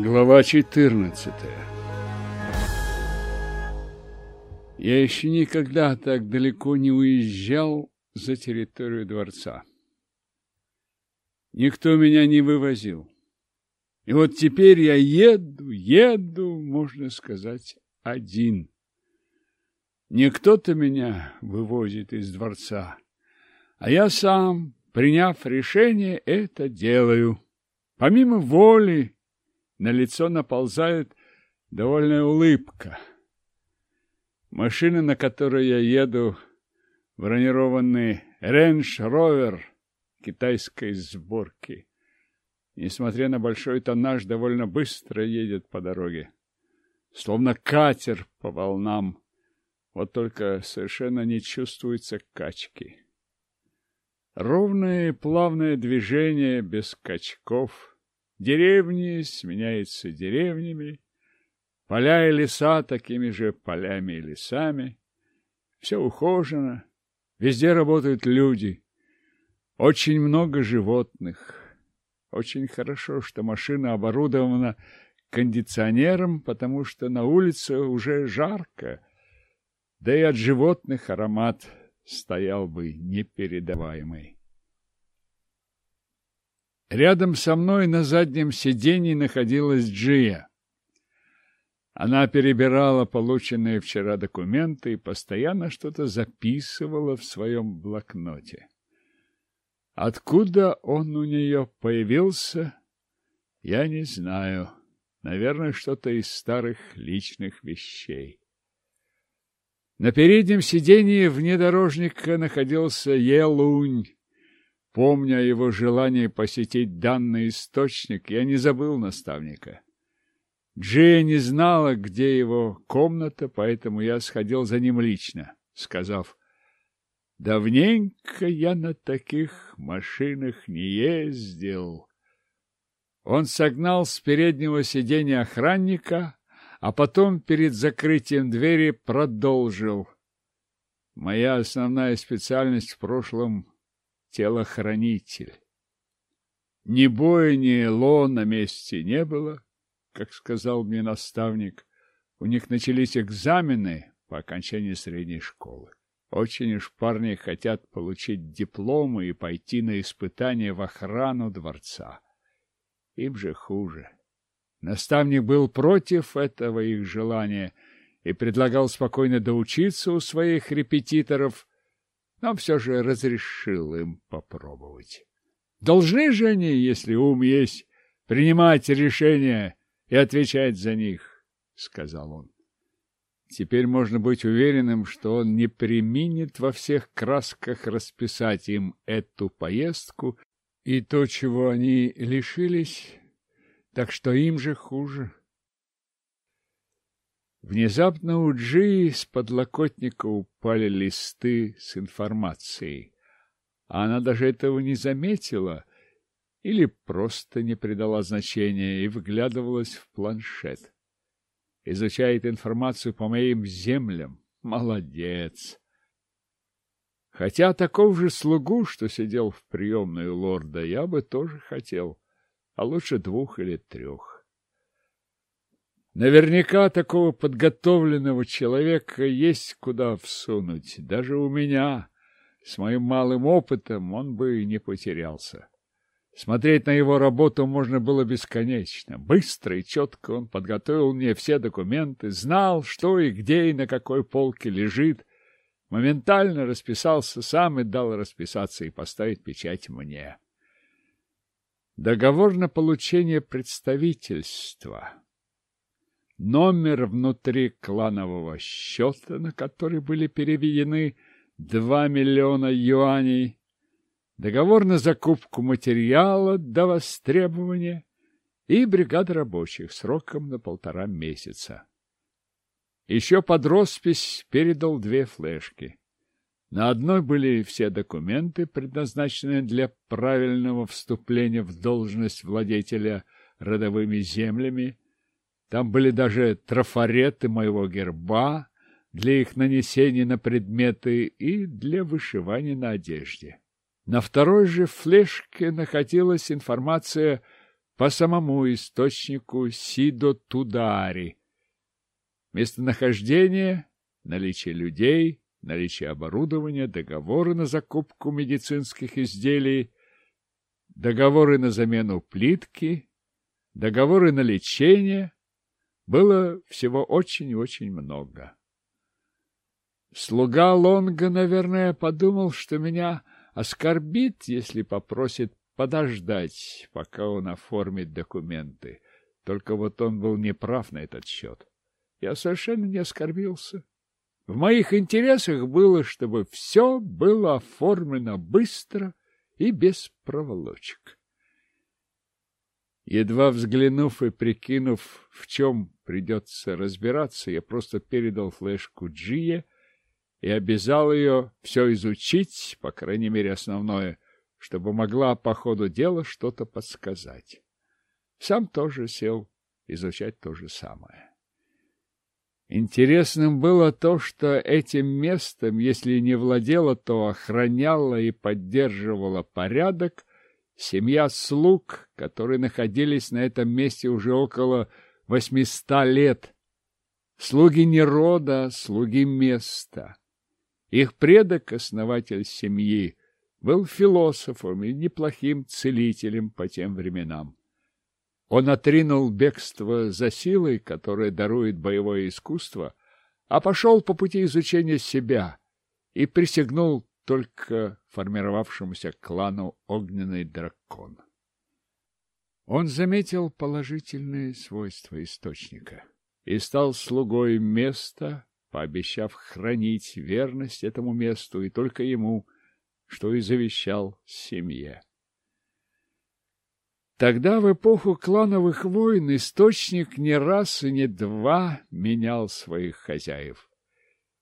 Глава 14 Я еще никогда так далеко не уезжал за территорию дворца. Никто меня не вывозил. И вот теперь я еду, еду, можно сказать, один. Не кто-то меня вывозит из дворца, а я сам, приняв решение, это делаю. Помимо воли, на лицо наползает довольная улыбка. Машина, на которой я еду, бронированный Рейндж-Ровер китайской сборки. Несмотря на большой тоннаж, довольно быстро едет по дороге. Словно катер по волнам. Вот только совершенно не чувствуется качки. Ровное и плавное движение без качков. Деревни сменяются деревнями, поля и леса такими же полями и лесами. Все ухожено, везде работают люди. Очень много животных. Очень хорошо, что машина оборудована кондиционером, потому что на улице уже жарко, да и от животных аромат стоял бы непередаваемый. Рядом со мной на заднем сиденье находилась Джия. Она перебирала полученные вчера документы и постоянно что-то записывала в своем блокноте. Откуда он у нее появился, я не знаю. Наверное, что-то из старых личных вещей. На переднем сиденье внедорожника находился Елунь. Помня его желании посетить данный источник, я не забыл наставника. Джея не знала, где его комната, поэтому я сходил за ним лично, сказав, «Давненько я на таких машинах не ездил». Он согнал с переднего сиденья охранника, а потом перед закрытием двери продолжил. Моя основная специальность в прошлом — телохранитель. Ни боя, ни ло на месте не было, как сказал мне наставник. У них начались экзамены по окончании средней школы. Очень уж парни хотят получить дипломы и пойти на испытания в охрану дворца. Им же хуже. Наставник был против этого их желания и предлагал спокойно доучиться у своих репетиторов, но все же разрешил им попробовать. Должны же они, если ум есть, принимать решения и отвечать за них, — сказал он. Теперь можно быть уверенным, что он не применит во всех красках расписать им эту поездку и то, чего они лишились, так что им же хуже. Внезапно у Джи с подлокотника упали листы с информацией. А она даже этого не заметила или просто не придала значения и выглядывалась в планшет. Изучает информацию по моим землям. Молодец! Хотя такого же слугу, что сидел в приемной лорда, я бы тоже хотел а лучше двух или трех. Наверняка такого подготовленного человека есть куда всунуть. Даже у меня, с моим малым опытом, он бы не потерялся. Смотреть на его работу можно было бесконечно. Быстро и четко он подготовил мне все документы, знал, что и где и на какой полке лежит, моментально расписался сам и дал расписаться и поставить печать мне. Договор на получение представительства. Номер внутри кланового счета, на который были переведены 2 миллиона юаней. Договор на закупку материала до востребования и бригада рабочих сроком на полтора месяца. Еще под роспись передал две флешки. На одной были все документы, предназначенные для правильного вступления в должность владетеля родовыми землями. Там были даже трафареты моего герба для их нанесения на предметы и для вышивания на одежде. На второй же флешке находилась информация по самому источнику Сидо-Тудари. Местонахождение, наличие людей, наличие оборудования, договоры на закупку медицинских изделий, договоры на замену плитки, договоры на лечение. Было всего очень-очень много. Слуга Лонга, наверное, подумал, что меня оскорбит, если попросит подождать, пока он оформит документы. Только вот он был неправ на этот счет. Я совершенно не оскорбился. В моих интересах было, чтобы все было оформлено быстро и без проволочек. Едва взглянув и прикинув, в чем придется разбираться, я просто передал флешку Джие и обязал ее все изучить, по крайней мере основное, чтобы могла по ходу дела что-то подсказать. Сам тоже сел изучать то же самое. Интересным было то, что этим местом, если не владела, то охраняла и поддерживала порядок семья слуг, которые находились на этом месте уже около восьмиста лет. Слуги не рода, слуги места. Их предок, основатель семьи, был философом и неплохим целителем по тем временам. Он отринул бегство за силой, которая дарует боевое искусство, а пошел по пути изучения себя и присягнул только формировавшемуся клану Огненный Дракон. Он заметил положительные свойства источника и стал слугой места, пообещав хранить верность этому месту и только ему, что и завещал семье. Тогда, в эпоху клановых войн, источник не раз и не два менял своих хозяев.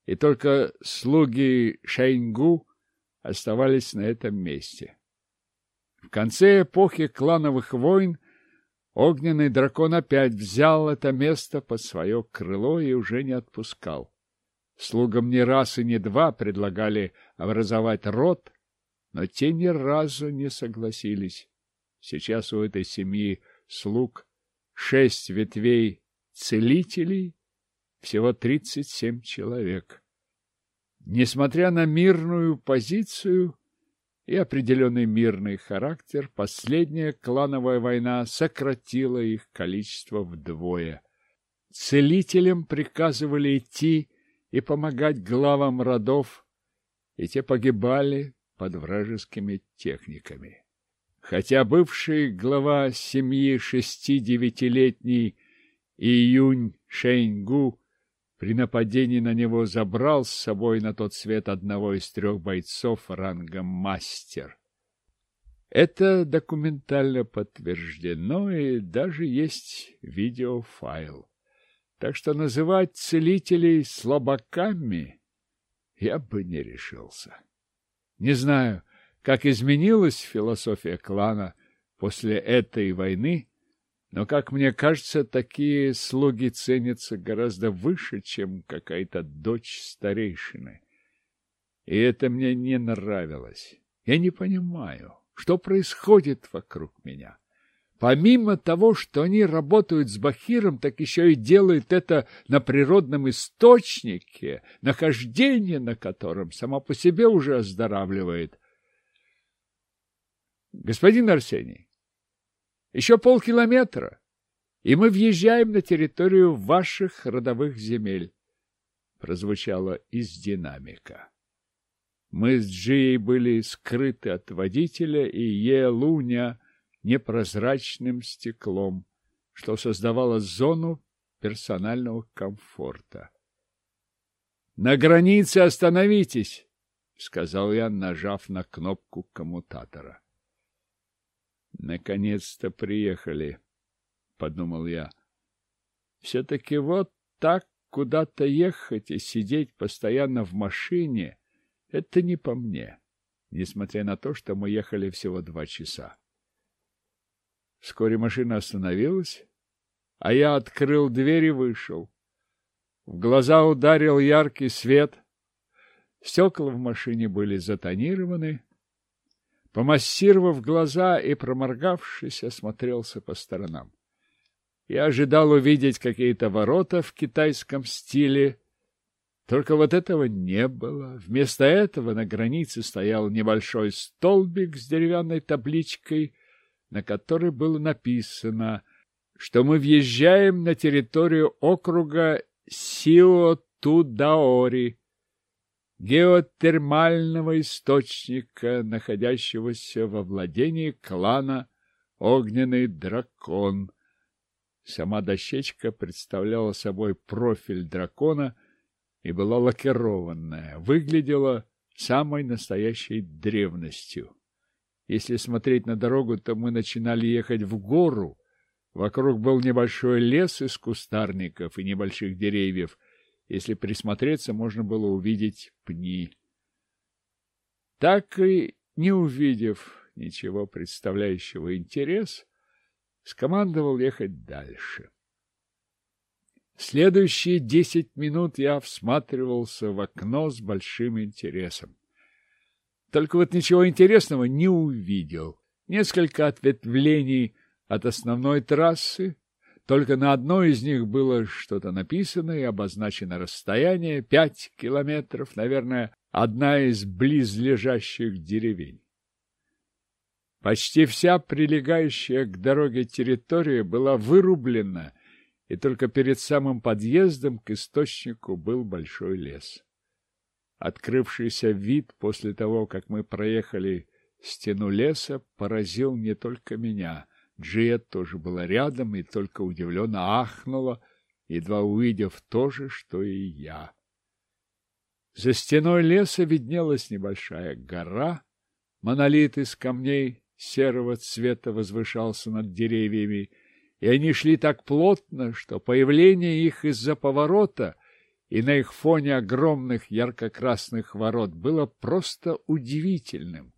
И только слуги Шайнгу оставались на этом месте. В конце эпохи клановых войн огненный дракон опять взял это место под свое крыло и уже не отпускал. Слугам не раз и не два предлагали образовать род, но те ни разу не согласились. Сейчас у этой семьи слуг шесть ветвей целителей, всего тридцать семь человек. Несмотря на мирную позицию и определенный мирный характер, последняя клановая война сократила их количество вдвое. Целителям приказывали идти и помогать главам родов, и те погибали под вражескими техниками. Хотя бывший глава семьи шести-девятилетний Июнь Шэньгу при нападении на него забрал с собой на тот свет одного из трех бойцов рангом мастер. Это документально подтверждено, и даже есть видеофайл. Так что называть целителей слабаками я бы не решился. Не знаю, как изменилась философия клана после этой войны, но, как мне кажется, такие слуги ценятся гораздо выше, чем какая-то дочь старейшины. И это мне не нравилось. Я не понимаю, что происходит вокруг меня. Помимо того, что они работают с Бахиром, так еще и делают это на природном источнике, нахождение на котором само по себе уже оздоравливает. Господин Арсений, еще полкилометра, и мы въезжаем на территорию ваших родовых земель, прозвучало из динамика. Мы с Джией были скрыты от водителя и Елуня непрозрачным стеклом, что создавало зону персонального комфорта. — На границе остановитесь! — сказал я, нажав на кнопку коммутатора. Наконец-то приехали, — подумал я. Все-таки вот так куда-то ехать и сидеть постоянно в машине — это не по мне, несмотря на то, что мы ехали всего два часа. Вскоре машина остановилась, а я открыл дверь и вышел. В глаза ударил яркий свет. Стекла в машине были затонированы, помассировав глаза и проморгавшись, осмотрелся по сторонам. Я ожидал увидеть какие-то ворота в китайском стиле, только вот этого не было. Вместо этого на границе стоял небольшой столбик с деревянной табличкой, на которой было написано, что мы въезжаем на территорию округа Сио-Тудаори, геотермального источника, находящегося во владении клана Огненный Дракон. Сама дощечка представляла собой профиль дракона — и была лакированная, выглядела самой настоящей древностью. Если смотреть на дорогу, то мы начинали ехать в гору. Вокруг был небольшой лес из кустарников и небольших деревьев. Если присмотреться, можно было увидеть пни. Так и не увидев ничего представляющего интерес, скомандовал ехать дальше. Следующие десять минут я всматривался в окно с большим интересом. Только вот ничего интересного не увидел. Несколько ответвлений от основной трассы, только на одной из них было что-то написано и обозначено расстояние пять километров, наверное, одна из близлежащих деревень. Почти вся прилегающая к дороге территория была вырублена и только перед самым подъездом к источнику был большой лес. Открывшийся вид после того, как мы проехали стену леса, поразил не только меня. Джия тоже была рядом и только удивленно ахнула, едва увидев то же, что и я. За стеной леса виднелась небольшая гора, монолит из камней серого цвета возвышался над деревьями, и они шли так плотно, что появление их из-за поворота и на их фоне огромных ярко-красных ворот было просто удивительным.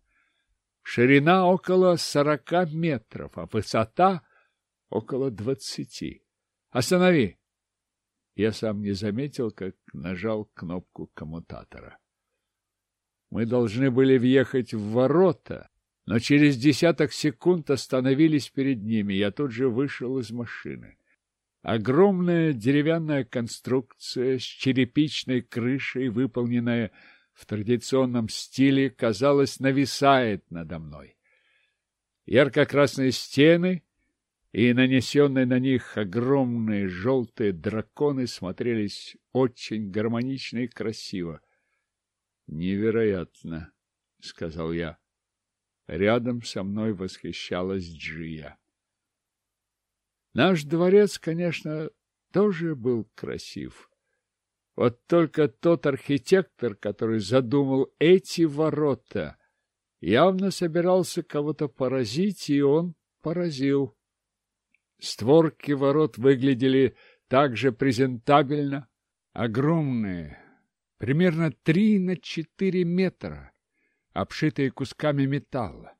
Ширина около сорока метров, а высота около двадцати. Останови! Я сам не заметил, как нажал кнопку коммутатора. Мы должны были въехать в ворота, но через десяток секунд остановились перед ними. Я тут же вышел из машины. Огромная деревянная конструкция с черепичной крышей, выполненная в традиционном стиле, казалось, нависает надо мной. Ярко-красные стены и нанесенные на них огромные желтые драконы смотрелись очень гармонично и красиво. «Невероятно!» — сказал я. Рядом со мной восхищалась Джия. Наш дворец, конечно, тоже был красив. Вот только тот архитектор, который задумал эти ворота, явно собирался кого-то поразить, и он поразил. Створки ворот выглядели также презентабельно, огромные, примерно три на четыре метра обшитые кусками металла.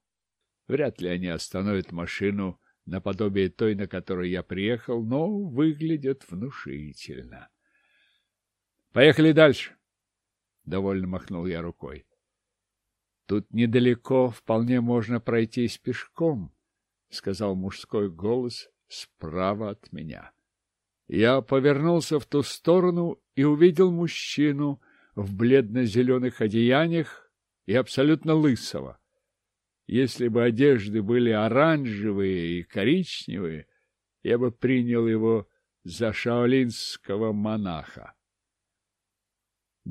Вряд ли они остановят машину наподобие той, на которой я приехал, но выглядят внушительно. Поехали дальше. Довольно махнул я рукой. Тут недалеко вполне можно пройтись пешком, сказал мужской голос справа от меня. Я повернулся в ту сторону и увидел мужчину в бледно-зеленых одеяниях и абсолютно лысого. Если бы одежды были оранжевые и коричневые, я бы принял его за шаолинского монаха.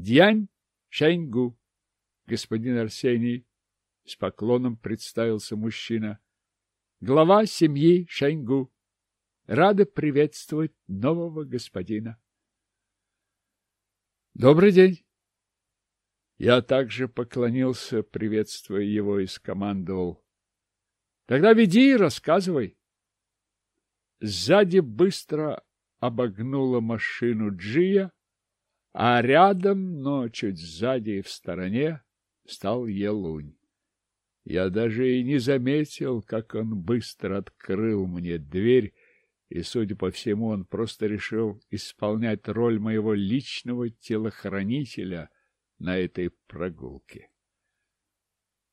Дянь Шэньгу, господин Арсений, с поклоном представился мужчина. Глава семьи Шэньгу. Рада приветствовать нового господина. Добрый день. Я также поклонился, приветствуя его, и скомандовал. — Тогда веди и рассказывай. Сзади быстро обогнула машину Джия, а рядом, но чуть сзади и в стороне, стал Елунь. Я даже и не заметил, как он быстро открыл мне дверь, и, судя по всему, он просто решил исполнять роль моего личного телохранителя — на этой прогулке.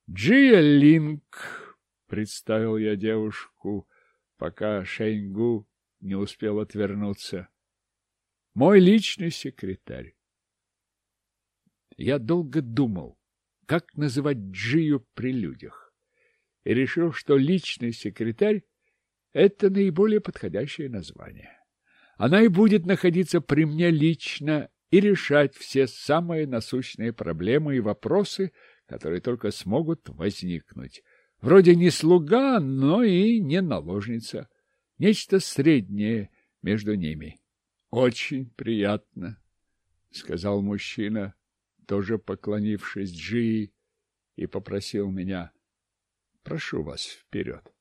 Джия Линк, представил я девушку, пока Шейнгу не успел отвернуться. Мой личный секретарь. Я долго думал, как называть Джию при людях, и решил, что личный секретарь — это наиболее подходящее название. Она и будет находиться при мне лично и решать все самые насущные проблемы и вопросы, которые только смогут возникнуть. Вроде не слуга, но и не наложница. Нечто среднее между ними. Очень приятно, — сказал мужчина, тоже поклонившись Джии, и попросил меня. Прошу вас вперед.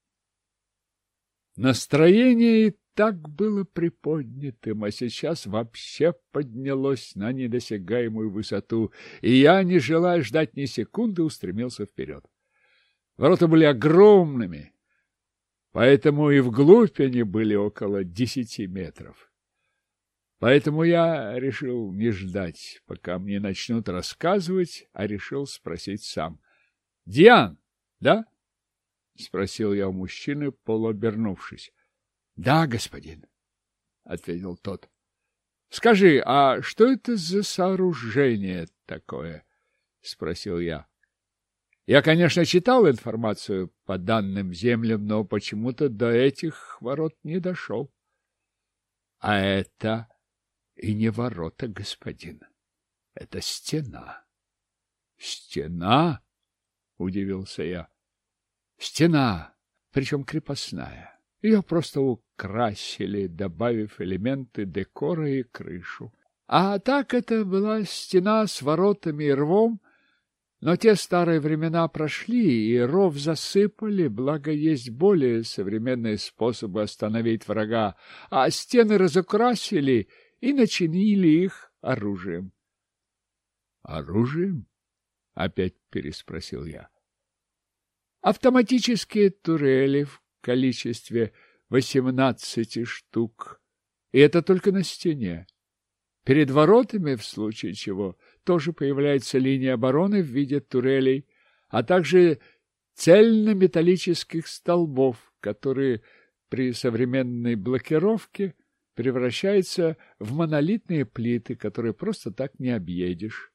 Настроение и так было приподнятым, а сейчас вообще поднялось на недосягаемую высоту, и я, не желая ждать ни секунды, устремился вперед. Ворота были огромными, поэтому и вглубь они были около десяти метров. Поэтому я решил не ждать, пока мне начнут рассказывать, а решил спросить сам. — Диан, да? — спросил я у мужчины, полуобернувшись. — Да, господин, — ответил тот. — Скажи, а что это за сооружение такое? — спросил я. Я, конечно, читал информацию по данным землям, но почему-то до этих ворот не дошел. — А это и не ворота, господин. Это стена. — Стена? — удивился я. — Стена, причем крепостная. Ее просто украсили, добавив элементы декора и крышу. А так это была стена с воротами и рвом, но те старые времена прошли, и ров засыпали, благо есть более современные способы остановить врага, а стены разукрасили и начинили их оружием. — Оружием? — опять переспросил я. — Автоматические турели в количестве восемнадцати штук. И это только на стене. Перед воротами, в случае чего, тоже появляется линия обороны в виде турелей, а также цельнометаллических столбов, которые при современной блокировке превращаются в монолитные плиты, которые просто так не объедешь.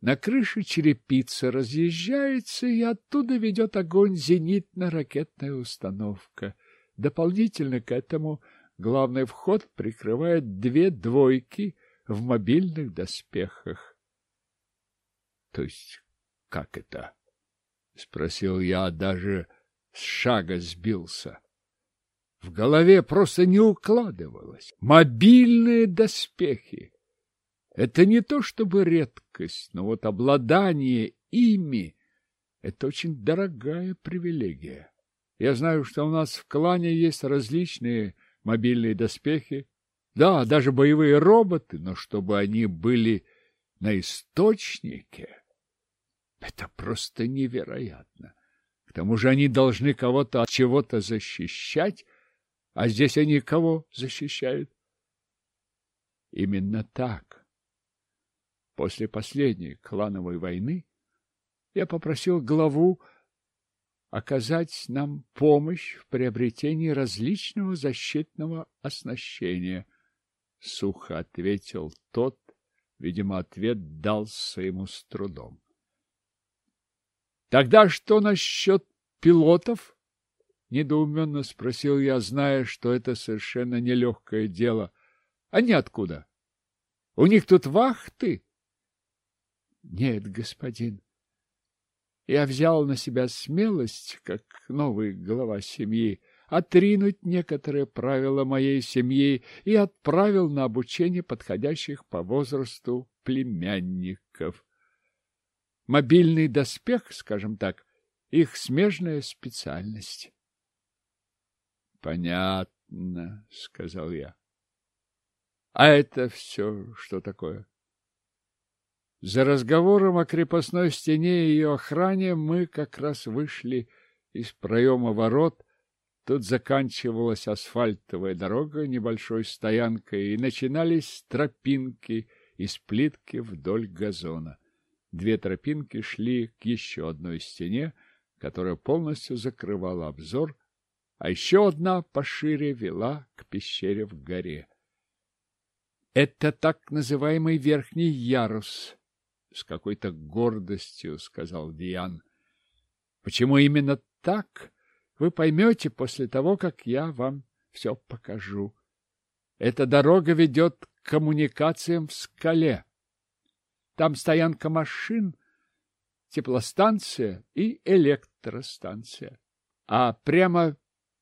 На крыше черепица разъезжается, и оттуда ведет огонь зенитно-ракетная установка. Дополнительно к этому главный вход прикрывает две двойки в мобильных доспехах. — То есть как это? — спросил я, даже с шага сбился. В голове просто не укладывалось. Мобильные доспехи! Это не то чтобы редкость, но вот обладание ими — это очень дорогая привилегия. Я знаю, что у нас в клане есть различные мобильные доспехи, да, даже боевые роботы, но чтобы они были на источнике, это просто невероятно. К тому же они должны кого-то от чего-то защищать, а здесь они кого защищают? Именно так После последней клановой войны я попросил главу оказать нам помощь в приобретении различного защитного оснащения. Сухо ответил тот, видимо, ответ дался ему с трудом. Тогда что насчет пилотов? Недоуменно спросил я, зная, что это совершенно нелегкое дело. Они откуда? У них тут вахты? Нет, господин. Я взял на себя смелость, как новый глава семьи, отринуть некоторые правила моей семьи и отправил на обучение подходящих по возрасту племянников. Мобильный доспех, скажем так, их смежная специальность. — Понятно, — сказал я. — А это все что такое? — за разговором о крепостной стене и ее охране мы как раз вышли из проема ворот. Тут заканчивалась асфальтовая дорога небольшой стоянкой, и начинались тропинки из плитки вдоль газона. Две тропинки шли к еще одной стене, которая полностью закрывала обзор, а еще одна пошире вела к пещере в горе. Это так называемый верхний ярус, с какой-то гордостью сказал Диан. Почему именно так, вы поймете после того, как я вам все покажу. Эта дорога ведет к коммуникациям в скале. Там стоянка машин, теплостанция и электростанция. А прямо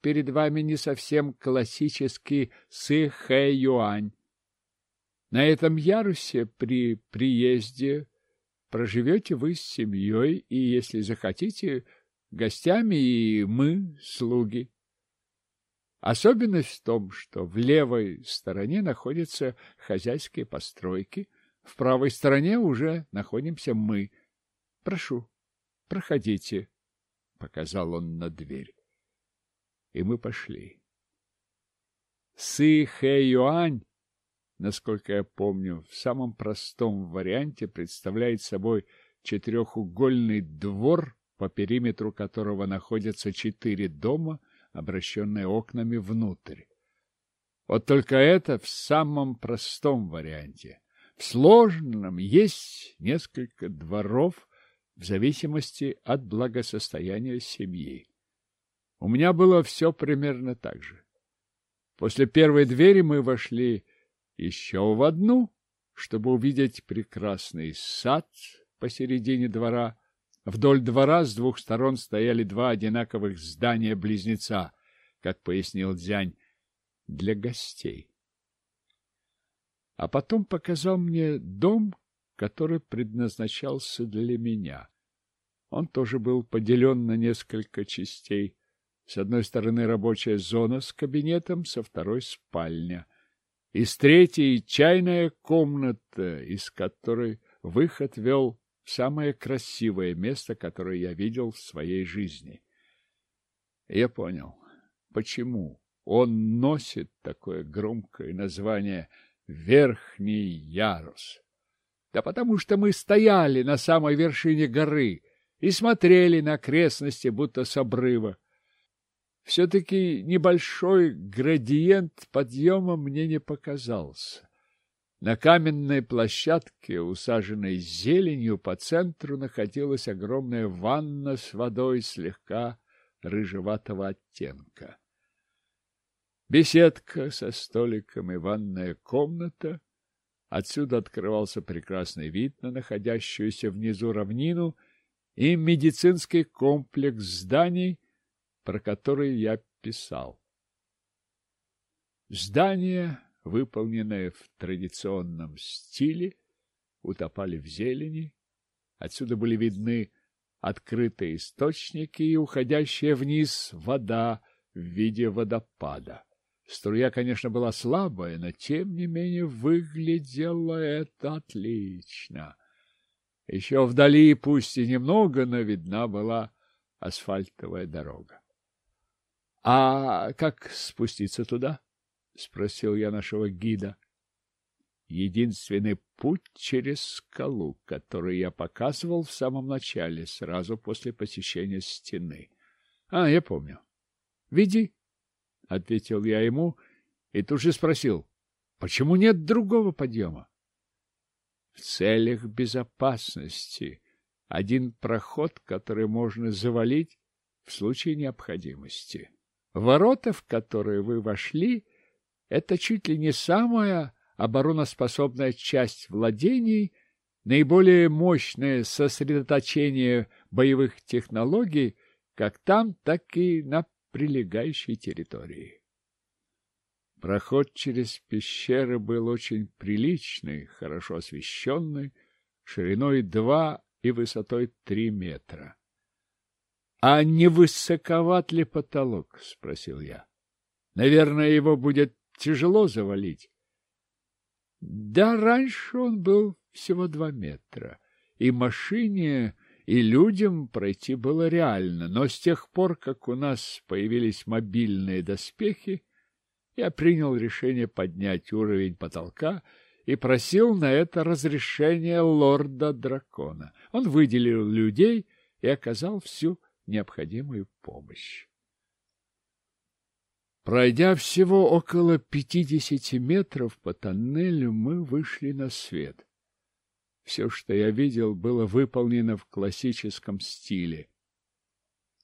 перед вами не совсем классический Сыхэ-Юань. На этом ярусе при приезде проживете вы с семьей и, если захотите, гостями и мы, слуги. Особенность в том, что в левой стороне находятся хозяйские постройки, в правой стороне уже находимся мы. Прошу, проходите, — показал он на дверь. И мы пошли. Сы Хэ Юань, насколько я помню, в самом простом варианте представляет собой четырехугольный двор, по периметру которого находятся четыре дома — обращенные окнами внутрь. Вот только это в самом простом варианте. В сложном есть несколько дворов в зависимости от благосостояния семьи. У меня было все примерно так же. После первой двери мы вошли еще в одну, чтобы увидеть прекрасный сад посередине двора, Вдоль двора с двух сторон стояли два одинаковых здания-близнеца, как пояснил Дзянь, для гостей. А потом показал мне дом, который предназначался для меня. Он тоже был поделен на несколько частей. С одной стороны рабочая зона с кабинетом, со второй — спальня. И с третьей — чайная комната, из которой выход вел самое красивое место, которое я видел в своей жизни. Я понял, почему он носит такое громкое название «Верхний ярус». Да потому что мы стояли на самой вершине горы и смотрели на окрестности, будто с обрыва. Все-таки небольшой градиент подъема мне не показался. На каменной площадке, усаженной зеленью, по центру находилась огромная ванна с водой слегка рыжеватого оттенка. Беседка со столиком и ванная комната. Отсюда открывался прекрасный вид на находящуюся внизу равнину и медицинский комплекс зданий, про который я писал. Здание выполненные в традиционном стиле, утопали в зелени. Отсюда были видны открытые источники и уходящая вниз вода в виде водопада. Струя, конечно, была слабая, но тем не менее выглядело это отлично. Еще вдали, пусть и немного, но видна была асфальтовая дорога. — А как спуститься туда? — спросил я нашего гида. Единственный путь через скалу, который я показывал в самом начале, сразу после посещения стены. — А, я помню. — Веди, — ответил я ему и тут же спросил, — почему нет другого подъема? — В целях безопасности один проход, который можно завалить в случае необходимости. Ворота, в которые вы вошли, — это чуть ли не самая обороноспособная часть владений, наиболее мощное сосредоточение боевых технологий как там, так и на прилегающей территории. Проход через пещеры был очень приличный, хорошо освещенный, шириной два и высотой три метра. — А не высоковат ли потолок? — спросил я. — Наверное, его будет тяжело завалить. Да, раньше он был всего два метра, и машине, и людям пройти было реально, но с тех пор, как у нас появились мобильные доспехи, я принял решение поднять уровень потолка и просил на это разрешение лорда-дракона. Он выделил людей и оказал всю необходимую помощь. Пройдя всего около пятидесяти метров по тоннелю, мы вышли на свет. Все, что я видел, было выполнено в классическом стиле.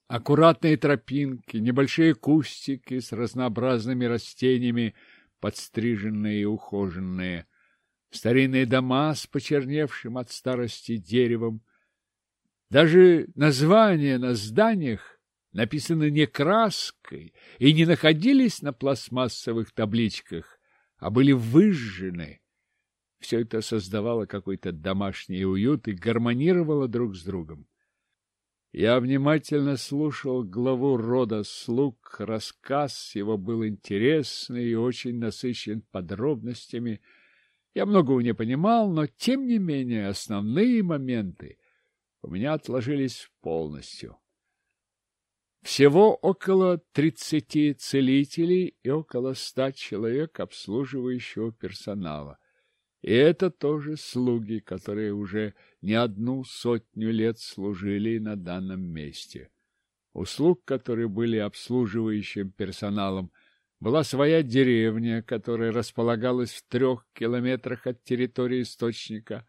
Аккуратные тропинки, небольшие кустики с разнообразными растениями, подстриженные и ухоженные, старинные дома с почерневшим от старости деревом. Даже названия на зданиях написаны не краской и не находились на пластмассовых табличках, а были выжжены. Все это создавало какой-то домашний уют и гармонировало друг с другом. Я внимательно слушал главу рода слуг, рассказ его был интересный и очень насыщен подробностями. Я многого не понимал, но, тем не менее, основные моменты у меня отложились полностью. Всего около тридцати целителей и около ста человек обслуживающего персонала. И это тоже слуги, которые уже не одну сотню лет служили на данном месте. У слуг, которые были обслуживающим персоналом, была своя деревня, которая располагалась в трех километрах от территории источника.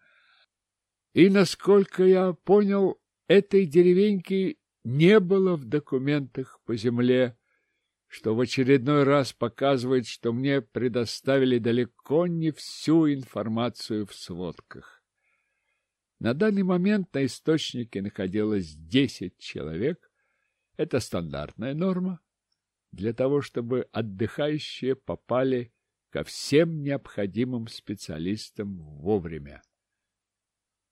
И, насколько я понял, этой деревеньки не было в документах по земле, что в очередной раз показывает, что мне предоставили далеко не всю информацию в сводках. На данный момент на источнике находилось 10 человек. Это стандартная норма для того, чтобы отдыхающие попали ко всем необходимым специалистам вовремя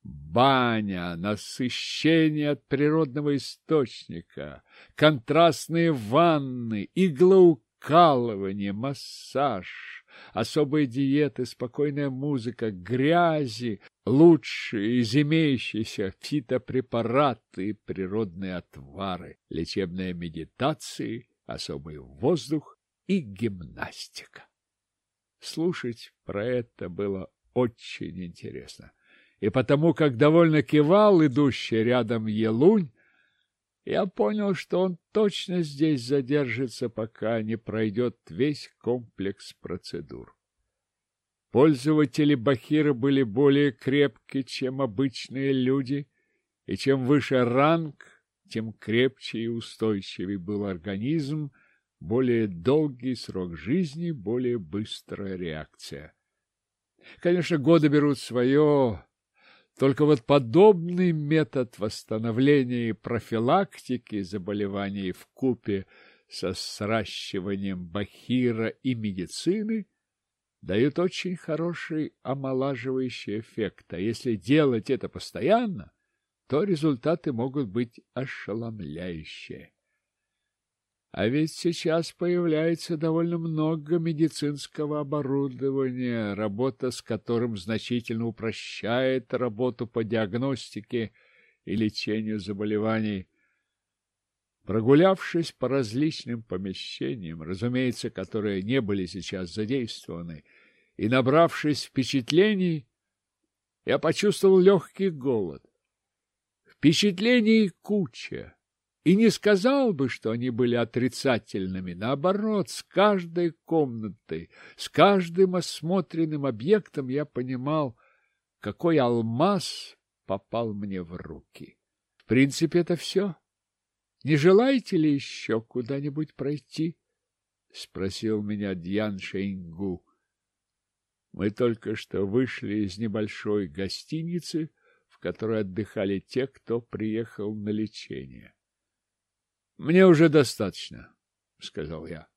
баня, насыщение от природного источника, контрастные ванны, иглоукалывание, массаж, особые диеты, спокойная музыка, грязи, лучшие из имеющихся фитопрепараты и природные отвары, лечебные медитации, особый воздух и гимнастика. Слушать про это было очень интересно и потому как довольно кивал идущий рядом Елунь, я понял, что он точно здесь задержится, пока не пройдет весь комплекс процедур. Пользователи Бахира были более крепки, чем обычные люди, и чем выше ранг, тем крепче и устойчивее был организм, более долгий срок жизни, более быстрая реакция. Конечно, годы берут свое, только вот подобный метод восстановления и профилактики заболеваний в купе со сращиванием бахира и медицины дает очень хороший омолаживающий эффект, а если делать это постоянно, то результаты могут быть ошеломляющие. А ведь сейчас появляется довольно много медицинского оборудования, работа с которым значительно упрощает работу по диагностике и лечению заболеваний. Прогулявшись по различным помещениям, разумеется, которые не были сейчас задействованы, и набравшись впечатлений, я почувствовал легкий голод. Впечатлений куча и не сказал бы, что они были отрицательными. Наоборот, с каждой комнатой, с каждым осмотренным объектом я понимал, какой алмаз попал мне в руки. В принципе, это все. Не желаете ли еще куда-нибудь пройти? — спросил меня Дьян Шейнгу. Мы только что вышли из небольшой гостиницы, в которой отдыхали те, кто приехал на лечение. Мне уже достаточно, сказал я.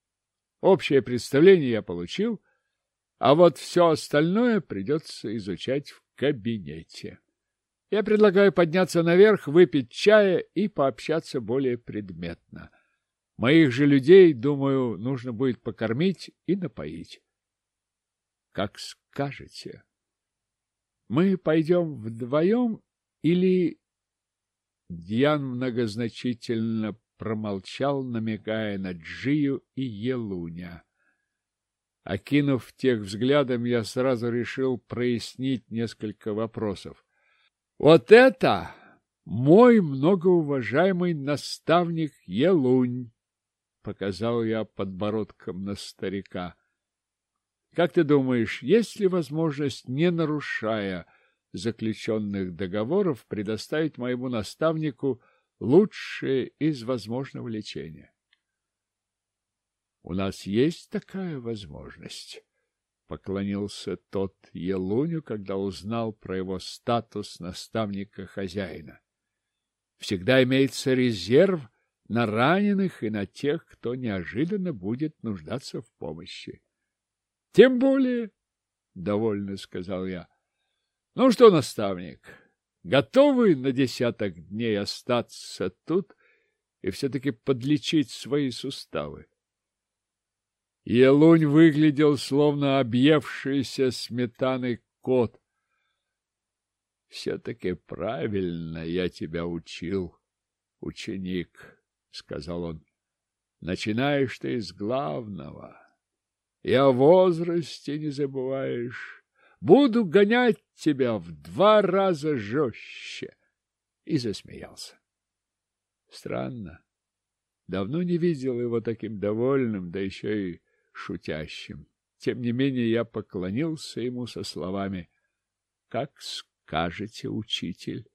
Общее представление я получил, а вот все остальное придется изучать в кабинете. Я предлагаю подняться наверх, выпить чая и пообщаться более предметно. Моих же людей, думаю, нужно будет покормить и напоить. Как скажете. Мы пойдем вдвоем или... Дьян многозначительно промолчал, намекая на Джию и Елуня. Окинув тех взглядом, я сразу решил прояснить несколько вопросов. Вот это мой многоуважаемый наставник Елунь, показал я подбородком на старика. Как ты думаешь, есть ли возможность, не нарушая заключенных договоров, предоставить моему наставнику лучшее из возможного лечения? У нас есть такая возможность, — поклонился тот Елуню, когда узнал про его статус наставника хозяина. Всегда имеется резерв на раненых и на тех, кто неожиданно будет нуждаться в помощи. — Тем более, — довольно сказал я. — Ну что, наставник, готовы на десяток дней остаться тут и все-таки подлечить свои суставы? — Елунь выглядел словно объевшийся сметаной кот. — Все-таки правильно я тебя учил, ученик, — сказал он. — Начинаешь ты с главного. И о возрасте не забываешь. Буду гонять тебя в два раза жестче. И засмеялся. Странно. Давно не видел его таким довольным, да еще и шутящим. Тем не менее я поклонился ему со словами «Как скажете, учитель».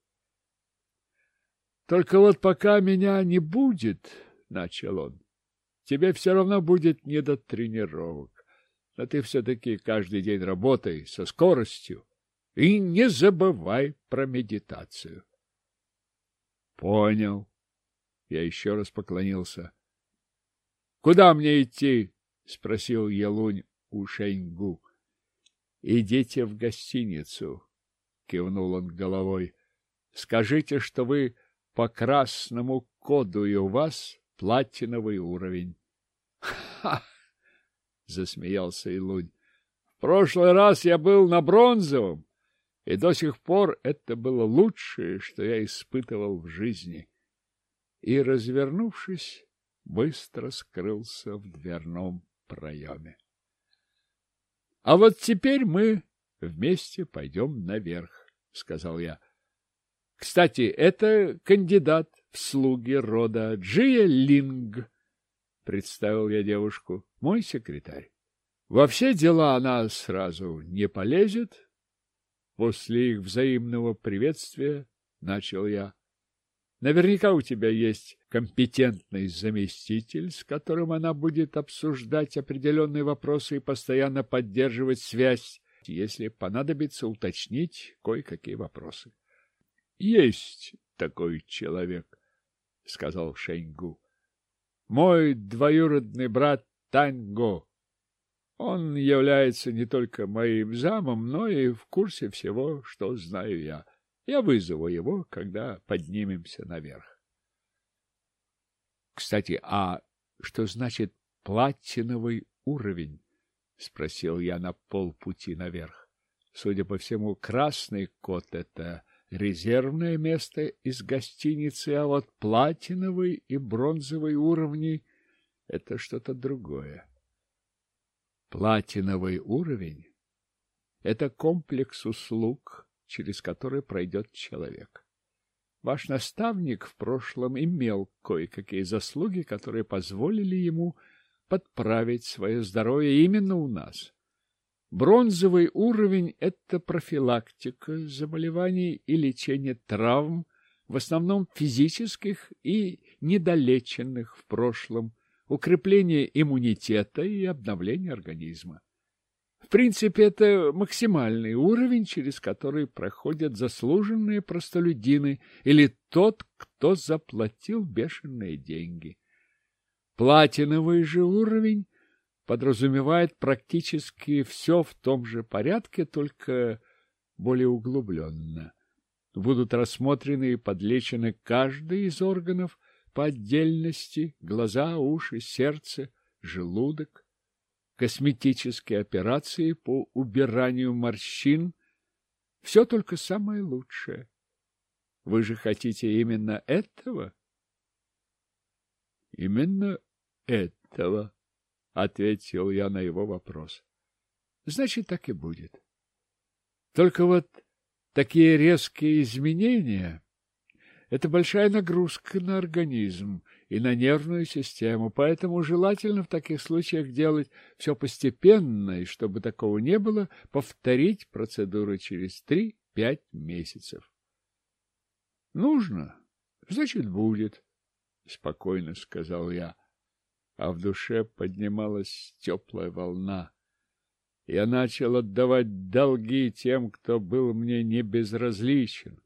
«Только вот пока меня не будет, — начал он, — тебе все равно будет не до тренировок. Но ты все-таки каждый день работай со скоростью и не забывай про медитацию». «Понял». Я еще раз поклонился. «Куда мне идти?» — спросил Елунь у Шеньгу. — Идите в гостиницу, — кивнул он головой. — Скажите, что вы по красному коду, и у вас платиновый уровень. — Ха! — засмеялся Илунь. — В прошлый раз я был на бронзовом, и до сих пор это было лучшее, что я испытывал в жизни. И, развернувшись, быстро скрылся в дверном проеме. — А вот теперь мы вместе пойдем наверх, — сказал я. — Кстати, это кандидат в слуги рода Джия Линг, — представил я девушку, — мой секретарь. Во все дела она сразу не полезет. После их взаимного приветствия начал я. Наверняка у тебя есть компетентный заместитель, с которым она будет обсуждать определенные вопросы и постоянно поддерживать связь, если понадобится уточнить кое-какие вопросы. — Есть такой человек, — сказал Шеньгу. — Мой двоюродный брат Таньго. Он является не только моим замом, но и в курсе всего, что знаю я. — я вызову его, когда поднимемся наверх. Кстати, а что значит платиновый уровень? Спросил я на полпути наверх. Судя по всему, красный кот — это резервное место из гостиницы, а вот платиновый и бронзовый уровни — это что-то другое. Платиновый уровень — это комплекс услуг, через который пройдет человек. Ваш наставник в прошлом имел кое-какие заслуги, которые позволили ему подправить свое здоровье именно у нас. Бронзовый уровень – это профилактика заболеваний и лечение травм, в основном физических и недолеченных в прошлом, укрепление иммунитета и обновление организма. В принципе, это максимальный уровень, через который проходят заслуженные простолюдины или тот, кто заплатил бешеные деньги. Платиновый же уровень подразумевает практически все в том же порядке, только более углубленно. Будут рассмотрены и подлечены каждый из органов по отдельности – глаза, уши, сердце, желудок косметические операции по убиранию морщин. Все только самое лучшее. Вы же хотите именно этого? Именно этого, ответил я на его вопрос. значит, так и будет. Только вот такие резкие изменения – это большая нагрузка на организм и на нервную систему, поэтому желательно в таких случаях делать все постепенно, и чтобы такого не было, повторить процедуру через 3-5 месяцев. Нужно, значит, будет, — спокойно сказал я, а в душе поднималась теплая волна. Я начал отдавать долги тем, кто был мне не безразличен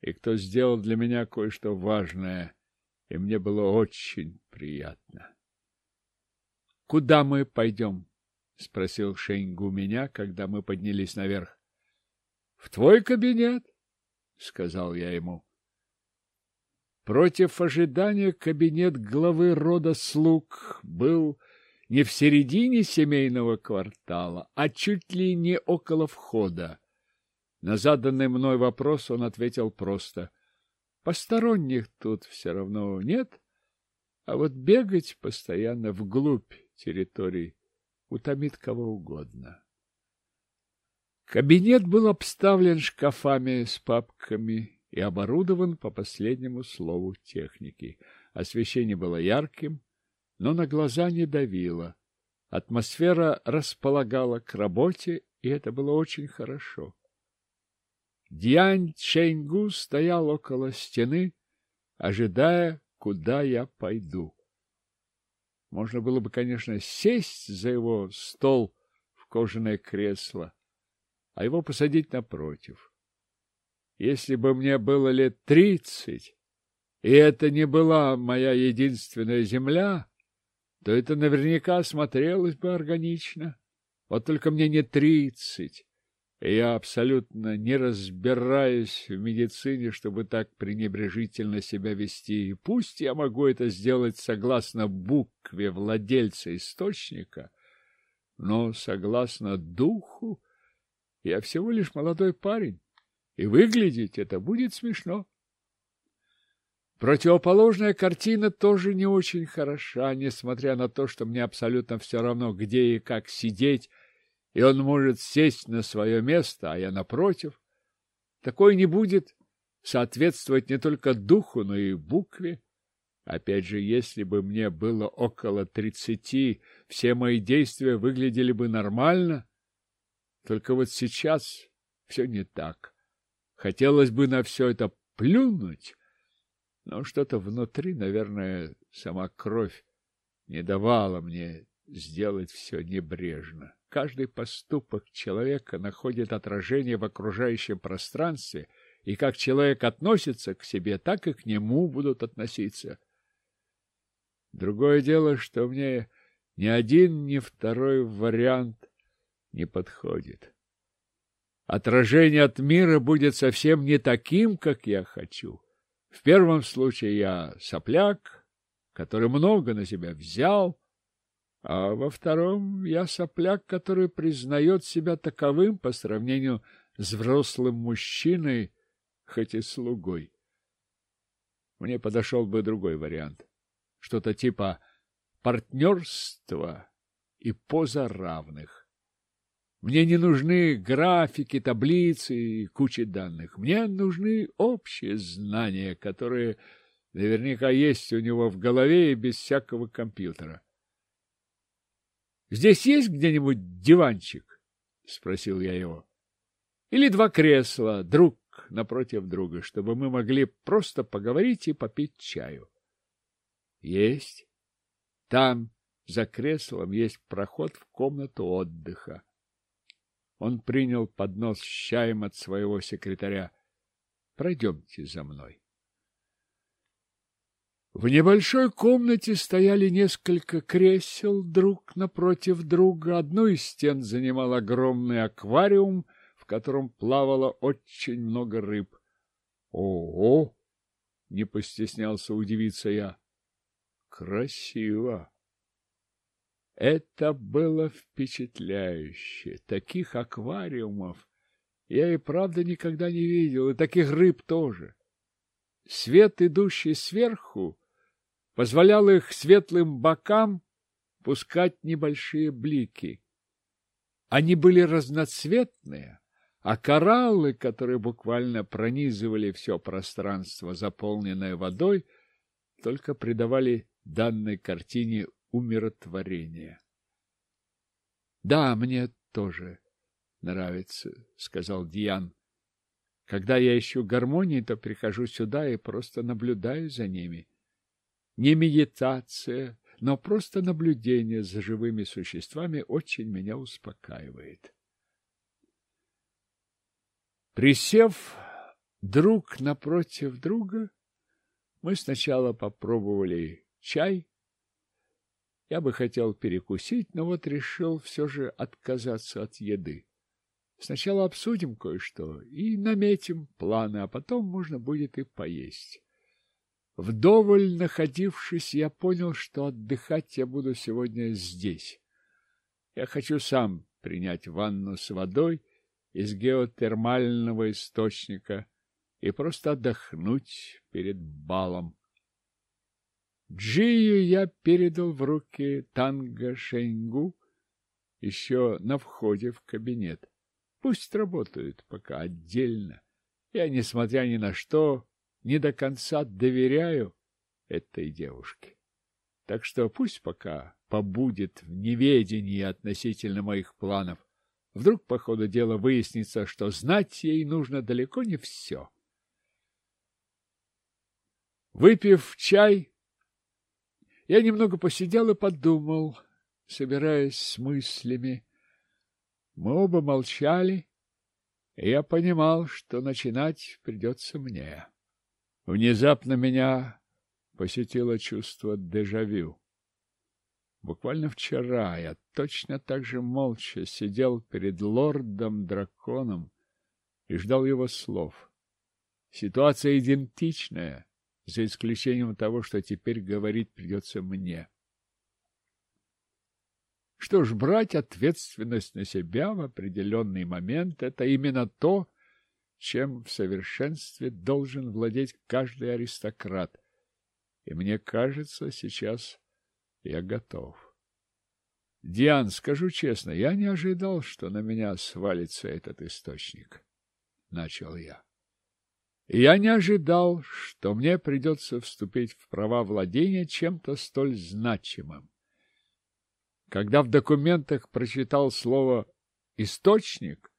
и кто сделал для меня кое-что важное — и мне было очень приятно. — Куда мы пойдем? — спросил Шеньгу меня, когда мы поднялись наверх. — В твой кабинет, — сказал я ему. Против ожидания кабинет главы рода слуг был не в середине семейного квартала, а чуть ли не около входа. На заданный мной вопрос он ответил просто. Посторонних тут все равно нет, а вот бегать постоянно вглубь территорий утомит кого угодно. Кабинет был обставлен шкафами с папками и оборудован по последнему слову техники. Освещение было ярким, но на глаза не давило. Атмосфера располагала к работе, и это было очень хорошо. Дьянь Чэньгу стоял около стены, ожидая, куда я пойду. Можно было бы, конечно, сесть за его стол в кожаное кресло, а его посадить напротив. Если бы мне было лет тридцать, и это не была моя единственная земля, то это наверняка смотрелось бы органично. Вот только мне не тридцать, я абсолютно не разбираюсь в медицине, чтобы так пренебрежительно себя вести. И пусть я могу это сделать согласно букве владельца источника, но согласно духу я всего лишь молодой парень, и выглядеть это будет смешно. Противоположная картина тоже не очень хороша, несмотря на то, что мне абсолютно все равно, где и как сидеть, и он может сесть на свое место, а я напротив. Такое не будет соответствовать не только духу, но и букве. Опять же, если бы мне было около тридцати, все мои действия выглядели бы нормально. Только вот сейчас все не так. Хотелось бы на все это плюнуть, но что-то внутри, наверное, сама кровь не давала мне сделать все небрежно. Каждый поступок человека находит отражение в окружающем пространстве, и как человек относится к себе, так и к нему будут относиться. Другое дело, что мне ни один, ни второй вариант не подходит. Отражение от мира будет совсем не таким, как я хочу. В первом случае я сопляк, который много на себя взял, а во втором я сопляк, который признает себя таковым по сравнению с взрослым мужчиной, хоть и слугой. Мне подошел бы другой вариант. Что-то типа партнерства и поза равных. Мне не нужны графики, таблицы и куча данных. Мне нужны общие знания, которые наверняка есть у него в голове и без всякого компьютера. Здесь есть где-нибудь диванчик? — спросил я его. — Или два кресла, друг напротив друга, чтобы мы могли просто поговорить и попить чаю. — Есть. Там, за креслом, есть проход в комнату отдыха. Он принял поднос с чаем от своего секретаря. — Пройдемте за мной. В небольшой комнате стояли несколько кресел друг напротив друга. Одну из стен занимал огромный аквариум, в котором плавало очень много рыб. Ого! Не постеснялся удивиться я. Красиво! Это было впечатляюще. Таких аквариумов я и правда никогда не видел, и таких рыб тоже. Свет, идущий сверху, позволял их светлым бокам пускать небольшие блики. Они были разноцветные, а кораллы, которые буквально пронизывали все пространство, заполненное водой, только придавали данной картине умиротворение. — Да, мне тоже нравится, — сказал Диан. — Когда я ищу гармонии, то прихожу сюда и просто наблюдаю за ними. Не медитация, но просто наблюдение за живыми существами очень меня успокаивает. Присев друг напротив друга, мы сначала попробовали чай. Я бы хотел перекусить, но вот решил все же отказаться от еды. Сначала обсудим кое-что и наметим планы, а потом можно будет и поесть. Вдоволь находившись, я понял, что отдыхать я буду сегодня здесь. Я хочу сам принять ванну с водой из геотермального источника и просто отдохнуть перед балом. Джию я передал в руки Танго Шеньгу еще на входе в кабинет. Пусть работают пока отдельно. Я, несмотря ни на что, не до конца доверяю этой девушке. Так что пусть пока побудет в неведении относительно моих планов. Вдруг по ходу дела выяснится, что знать ей нужно далеко не все. Выпив чай, я немного посидел и подумал, собираясь с мыслями. Мы оба молчали, и я понимал, что начинать придется мне. Внезапно меня посетило чувство дежавю. Буквально вчера я точно так же молча сидел перед лордом-драконом и ждал его слов. Ситуация идентичная, за исключением того, что теперь говорить придется мне. Что ж, брать ответственность на себя в определенный момент — это именно то, чем в совершенстве должен владеть каждый аристократ. И мне кажется, сейчас я готов. Диан, скажу честно, я не ожидал, что на меня свалится этот источник. Начал я. Я не ожидал, что мне придется вступить в права владения чем-то столь значимым. Когда в документах прочитал слово «источник»,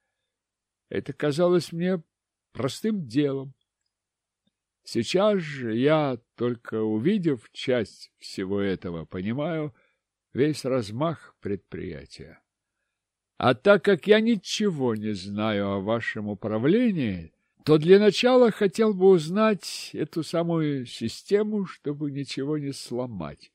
это казалось мне простым делом. Сейчас же я, только увидев часть всего этого, понимаю весь размах предприятия. А так как я ничего не знаю о вашем управлении, то для начала хотел бы узнать эту самую систему, чтобы ничего не сломать.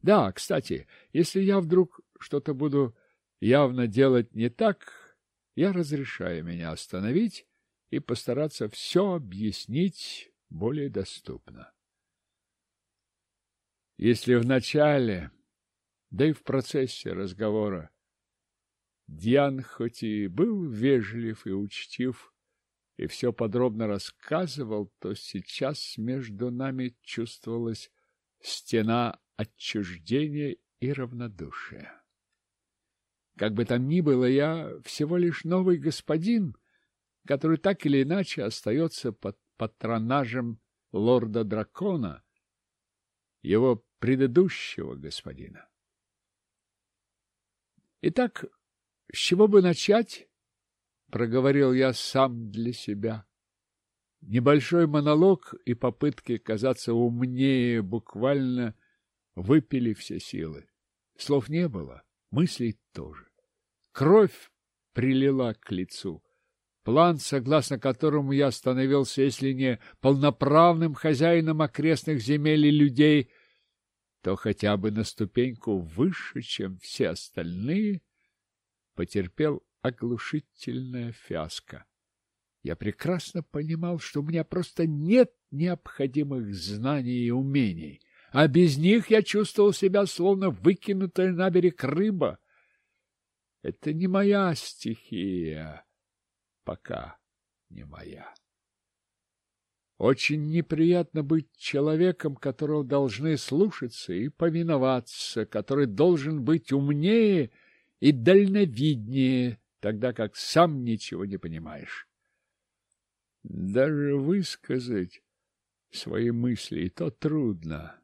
Да, кстати, если я вдруг что-то буду явно делать не так, я разрешаю меня остановить и постараться все объяснить более доступно. Если в начале, да и в процессе разговора Диан хоть и был вежлив и учтив, и все подробно рассказывал, то сейчас между нами чувствовалась стена отчуждения и равнодушия. Как бы там ни было, я всего лишь новый господин, который так или иначе остается под патронажем лорда-дракона, его предыдущего господина. Итак, с чего бы начать? Проговорил я сам для себя. Небольшой монолог и попытки казаться умнее буквально выпили все силы. Слов не было, мыслей тоже. Кровь прилила к лицу. План, согласно которому я становился, если не полноправным хозяином окрестных земель и людей, то хотя бы на ступеньку выше, чем все остальные, потерпел оглушительная фиаско. Я прекрасно понимал, что у меня просто нет необходимых знаний и умений, а без них я чувствовал себя словно выкинутая на берег рыба. Это не моя стихия пока не моя. Очень неприятно быть человеком, которого должны слушаться и повиноваться, который должен быть умнее и дальновиднее, тогда как сам ничего не понимаешь. Даже высказать свои мысли и то трудно.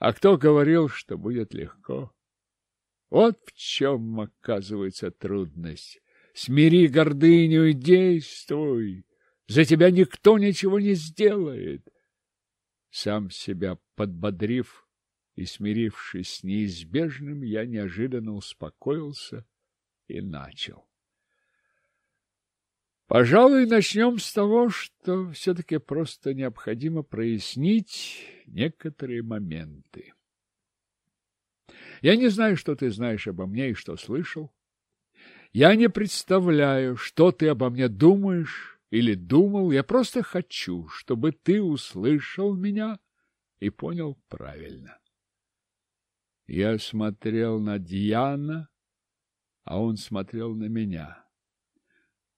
А кто говорил, что будет легко? Вот в чем, оказывается, трудность. Смири гордыню и действуй. За тебя никто ничего не сделает. Сам себя подбодрив и смирившись с неизбежным, я неожиданно успокоился и начал. Пожалуй, начнем с того, что все-таки просто необходимо прояснить некоторые моменты. Я не знаю, что ты знаешь обо мне и что слышал. Я не представляю, что ты обо мне думаешь или думал. Я просто хочу, чтобы ты услышал меня и понял правильно. Я смотрел на Диана, а он смотрел на меня.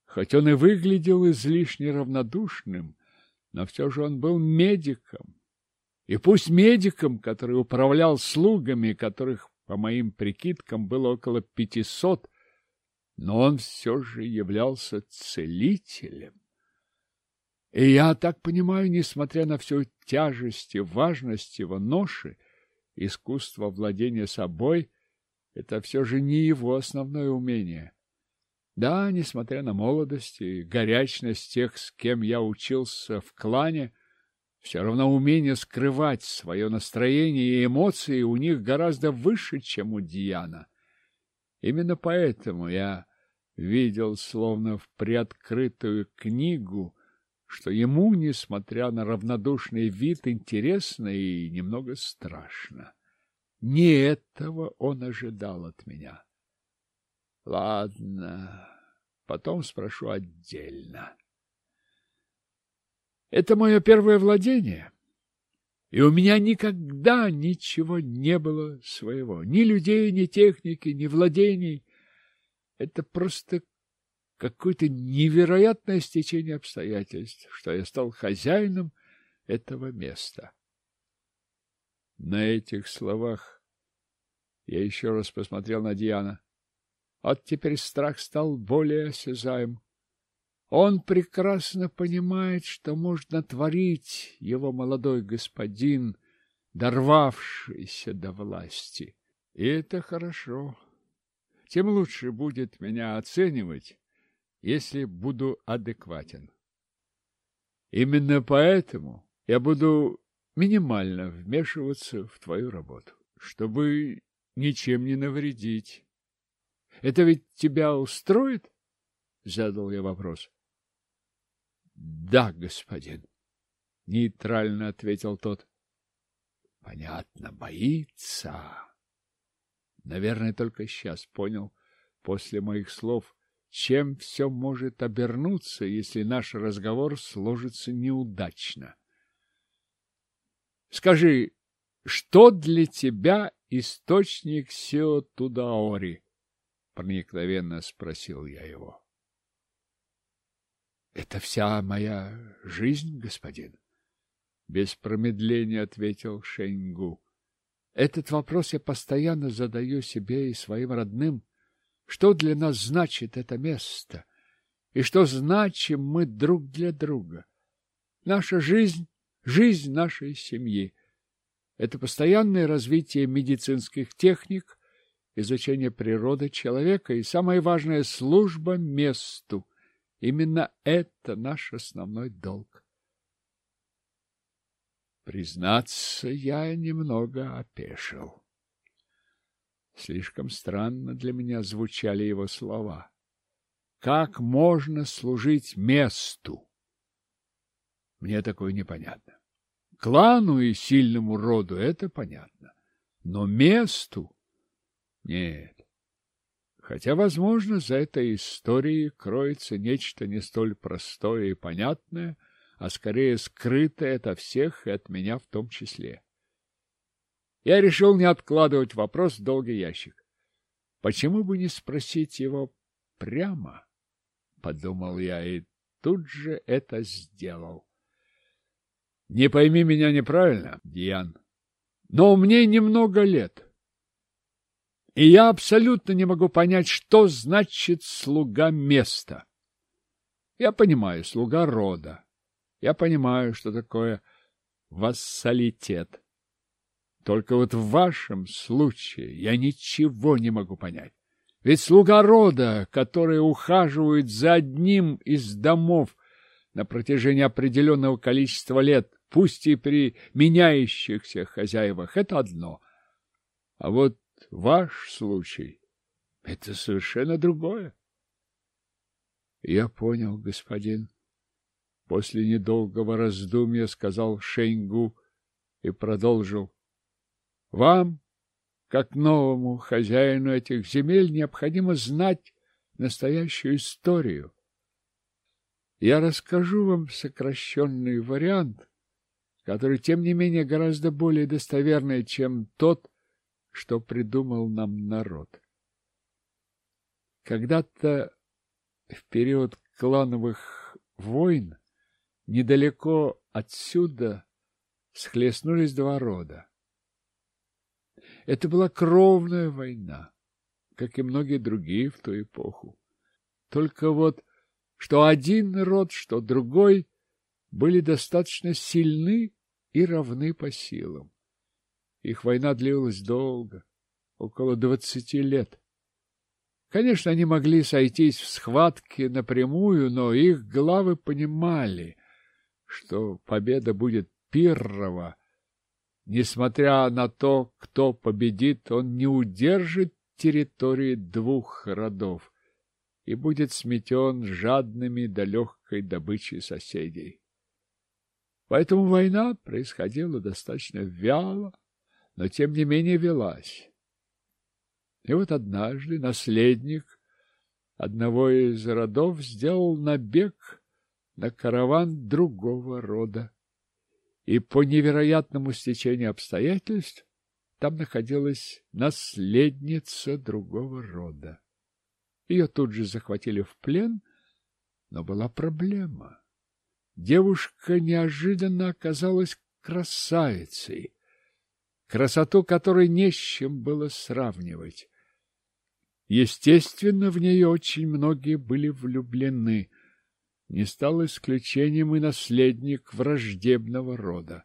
Хоть он и выглядел излишне равнодушным, но все же он был медиком. И пусть медиком, который управлял слугами, которых, по моим прикидкам, было около пятисот, но он все же являлся целителем. И я так понимаю, несмотря на всю тяжесть и важность его ноши, искусство владения собой — это все же не его основное умение. Да, несмотря на молодость и горячность тех, с кем я учился в клане, все равно умение скрывать свое настроение и эмоции у них гораздо выше, чем у Диана. Именно поэтому я видел, словно в приоткрытую книгу, что ему, несмотря на равнодушный вид, интересно и немного страшно. Не этого он ожидал от меня. Ладно, потом спрошу отдельно. Это мое первое владение, и у меня никогда ничего не было своего, ни людей, ни техники, ни владений. Это просто какое-то невероятное стечение обстоятельств, что я стал хозяином этого места. На этих словах я еще раз посмотрел на Диана. Вот теперь страх стал более осязаем. Он прекрасно понимает, что можно творить его молодой господин, дорвавшийся до власти. И это хорошо. Тем лучше будет меня оценивать, если буду адекватен. Именно поэтому я буду минимально вмешиваться в твою работу, чтобы ничем не навредить. Это ведь тебя устроит? Задал я вопрос. Да, господин, нейтрально ответил тот. Понятно, боится. Наверное, только сейчас понял после моих слов, чем все может обернуться, если наш разговор сложится неудачно. Скажи, что для тебя источник Сио Тудаори? Проникновенно спросил я его. Это вся моя жизнь, господин. Без промедления ответил Шеньгу. Этот вопрос я постоянно задаю себе и своим родным. Что для нас значит это место? И что значим мы друг для друга? Наша жизнь — жизнь нашей семьи. Это постоянное развитие медицинских техник, изучение природы человека и, самое важное, служба месту. Именно это наш основной долг. Признаться, я немного опешил. Слишком странно для меня звучали его слова. Как можно служить месту? Мне такое непонятно. Клану и сильному роду это понятно. Но месту? Нет. Хотя, возможно, за этой историей кроется нечто не столь простое и понятное, а скорее скрытое ото всех и от меня в том числе я решил не откладывать вопрос в долгий ящик. Почему бы не спросить его прямо? Подумал я и тут же это сделал. Не пойми меня неправильно, Диан, но мне немного лет. И я абсолютно не могу понять, что значит слуга места. Я понимаю, слуга рода. Я понимаю, что такое вассалитет. Только вот в вашем случае я ничего не могу понять. Ведь слуга рода, который ухаживает за одним из домов на протяжении определенного количества лет, пусть и при меняющихся хозяевах, это одно. А вот ваш случай — это совершенно другое. Я понял, господин. После недолгого раздумья сказал Шеньгу и продолжил. Вам, как новому хозяину этих земель, необходимо знать настоящую историю. Я расскажу вам сокращенный вариант, который, тем не менее, гораздо более достоверный, чем тот, что придумал нам народ. Когда-то в период клановых войн недалеко отсюда схлестнулись два рода. Это была кровная война, как и многие другие в ту эпоху. Только вот, что один род, что другой, были достаточно сильны и равны по силам. Их война длилась долго, около двадцати лет. Конечно, они могли сойтись в схватке напрямую, но их главы понимали, что победа будет Пиррова, Несмотря на то, кто победит, он не удержит территории двух родов и будет сметен жадными до легкой добычи соседей. Поэтому война происходила достаточно вяло, но тем не менее велась. И вот однажды наследник одного из родов сделал набег на караван другого рода и по невероятному стечению обстоятельств там находилась наследница другого рода. Ее тут же захватили в плен, но была проблема. Девушка неожиданно оказалась красавицей, красоту которой не с чем было сравнивать. Естественно, в нее очень многие были влюблены, не стал исключением и наследник враждебного рода.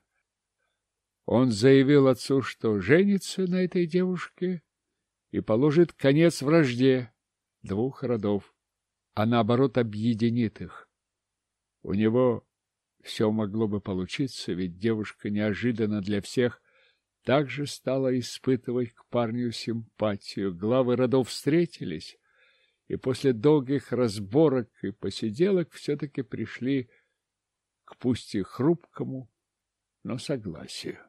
Он заявил отцу, что женится на этой девушке и положит конец вражде двух родов, а наоборот объединит их. У него все могло бы получиться, ведь девушка неожиданно для всех также стала испытывать к парню симпатию. Главы родов встретились, и после долгих разборок и посиделок все-таки пришли к пусть и хрупкому, но согласию.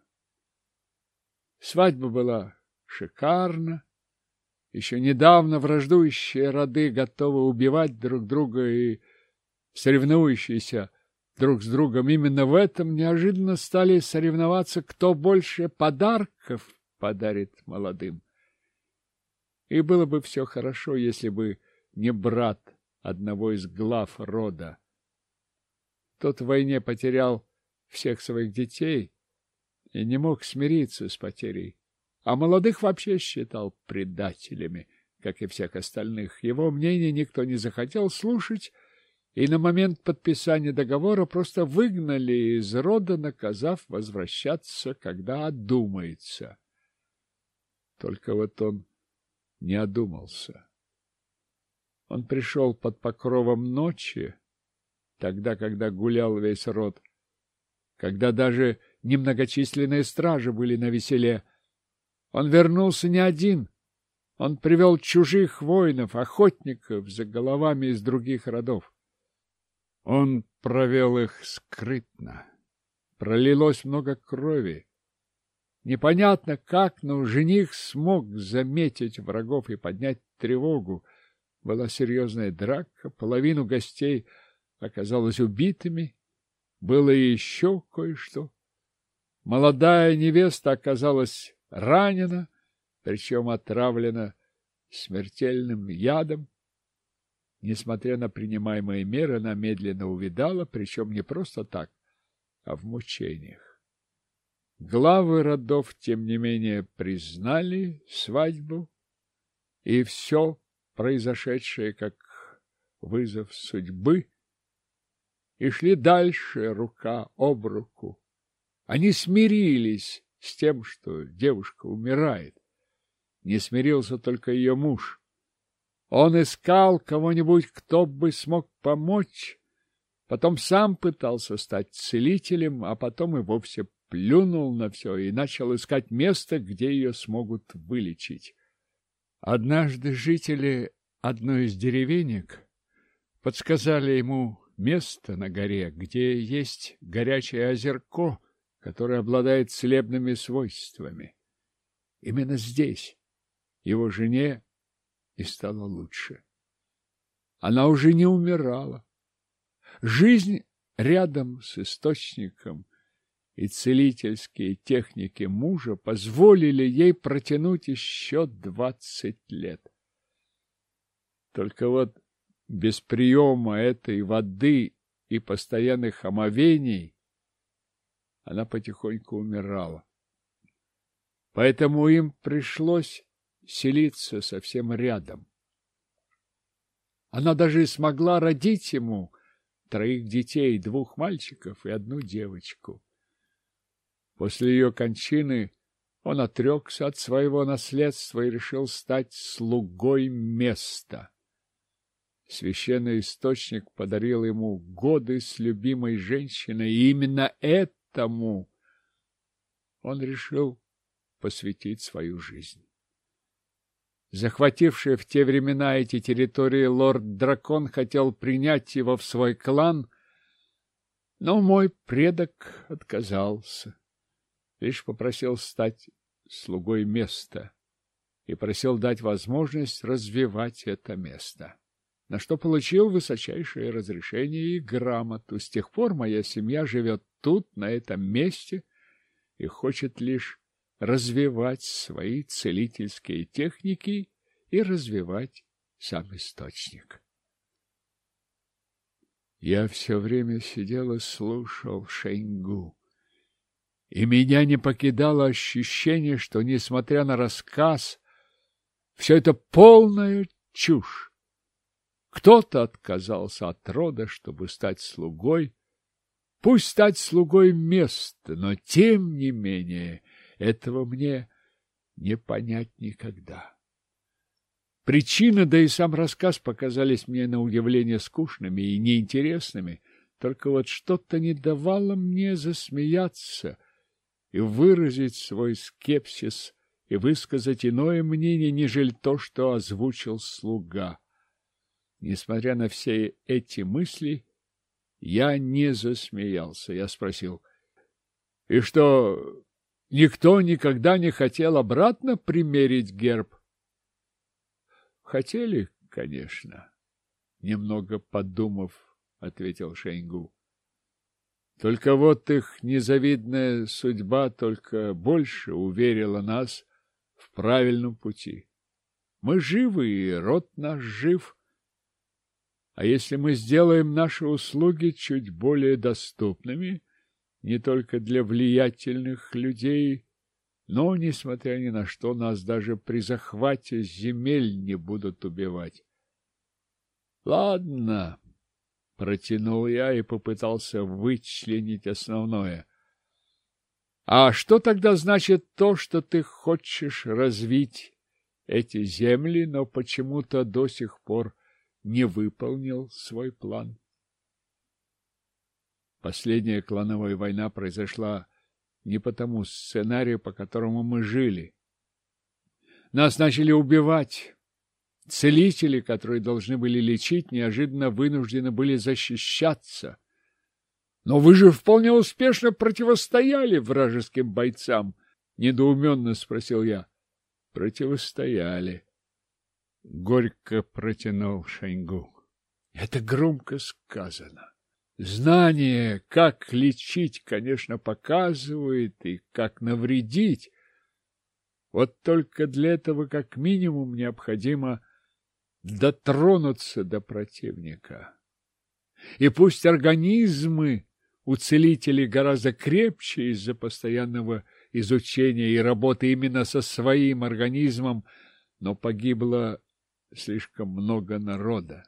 Свадьба была шикарна. Еще недавно враждующие роды готовы убивать друг друга и соревнующиеся друг с другом именно в этом неожиданно стали соревноваться, кто больше подарков подарит молодым. И было бы все хорошо, если бы не брат одного из глав рода. Тот в войне потерял всех своих детей и не мог смириться с потерей, а молодых вообще считал предателями, как и всех остальных. Его мнение никто не захотел слушать, и на момент подписания договора просто выгнали из рода, наказав возвращаться, когда одумается. Только вот он не одумался. Он пришел под покровом ночи, тогда, когда гулял весь род, когда даже немногочисленные стражи были на веселе. Он вернулся не один. Он привел чужих воинов, охотников за головами из других родов. Он провел их скрытно. Пролилось много крови. Непонятно как, но жених смог заметить врагов и поднять тревогу была серьезная драка, половину гостей оказалось убитыми, было еще кое-что. Молодая невеста оказалась ранена, причем отравлена смертельным ядом. Несмотря на принимаемые меры, она медленно увидала, причем не просто так, а в мучениях. Главы родов, тем не менее, признали свадьбу и все произошедшее как вызов судьбы, и шли дальше рука об руку. Они смирились с тем, что девушка умирает. Не смирился только ее муж. Он искал кого-нибудь, кто бы смог помочь, потом сам пытался стать целителем, а потом и вовсе плюнул на все и начал искать место, где ее смогут вылечить. Однажды жители одной из деревенек подсказали ему место на горе, где есть горячее озерко, которое обладает целебными свойствами. Именно здесь его жене и стало лучше. Она уже не умирала. Жизнь рядом с источником и целительские техники мужа позволили ей протянуть еще двадцать лет. Только вот без приема этой воды и постоянных омовений она потихоньку умирала. Поэтому им пришлось селиться совсем рядом. Она даже смогла родить ему троих детей, двух мальчиков и одну девочку. После ее кончины он отрекся от своего наследства и решил стать слугой места. Священный источник подарил ему годы с любимой женщиной, и именно этому он решил посвятить свою жизнь. Захвативший в те времена эти территории лорд-дракон хотел принять его в свой клан, но мой предок отказался, лишь попросил стать слугой места и просил дать возможность развивать это место, на что получил высочайшее разрешение и грамоту. С тех пор моя семья живет тут, на этом месте, и хочет лишь развивать свои целительские техники и развивать сам источник. Я все время сидел и слушал Шеньгу, и меня не покидало ощущение, что, несмотря на рассказ, все это полная чушь. Кто-то отказался от рода, чтобы стать слугой, пусть стать слугой места, но тем не менее этого мне не понять никогда. Причина, да и сам рассказ показались мне на удивление скучными и неинтересными, только вот что-то не давало мне засмеяться и выразить свой скепсис и высказать иное мнение, нежели то, что озвучил слуга. Несмотря на все эти мысли, я не засмеялся. Я спросил, — И что, Никто никогда не хотел обратно примерить герб. Хотели, конечно, немного подумав, ответил Шейнгу. Только вот их незавидная судьба только больше уверила нас в правильном пути. Мы живы, и род наш жив. А если мы сделаем наши услуги чуть более доступными, не только для влиятельных людей, но, несмотря ни на что, нас даже при захвате земель не будут убивать. Ладно, протянул я и попытался вычленить основное. А что тогда значит то, что ты хочешь развить эти земли, но почему-то до сих пор не выполнил свой план? Последняя клановая война произошла не по тому сценарию, по которому мы жили. Нас начали убивать. Целители, которые должны были лечить, неожиданно вынуждены были защищаться. Но вы же вполне успешно противостояли вражеским бойцам, недоуменно спросил я. Противостояли. Горько протянул Шаньгу. Это громко сказано. Знание, как лечить, конечно, показывает, и как навредить. Вот только для этого как минимум необходимо дотронуться до противника. И пусть организмы у целителей гораздо крепче из-за постоянного изучения и работы именно со своим организмом, но погибло слишком много народа.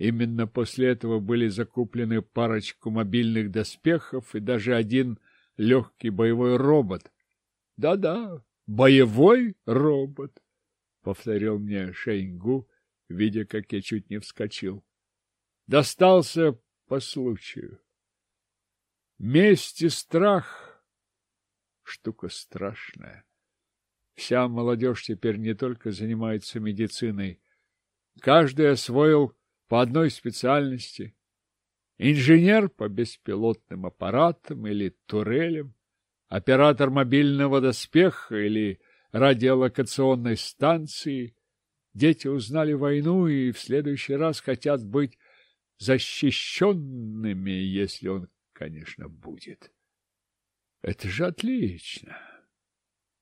Именно после этого были закуплены парочку мобильных доспехов и даже один легкий боевой робот. Да-да, боевой робот, повторил мне Шейнгу, видя, как я чуть не вскочил. Достался по случаю. Месть и страх — штука страшная. Вся молодежь теперь не только занимается медициной. Каждый освоил по одной специальности. Инженер по беспилотным аппаратам или турелям, оператор мобильного доспеха или радиолокационной станции. Дети узнали войну и в следующий раз хотят быть защищенными, если он, конечно, будет. Это же отлично.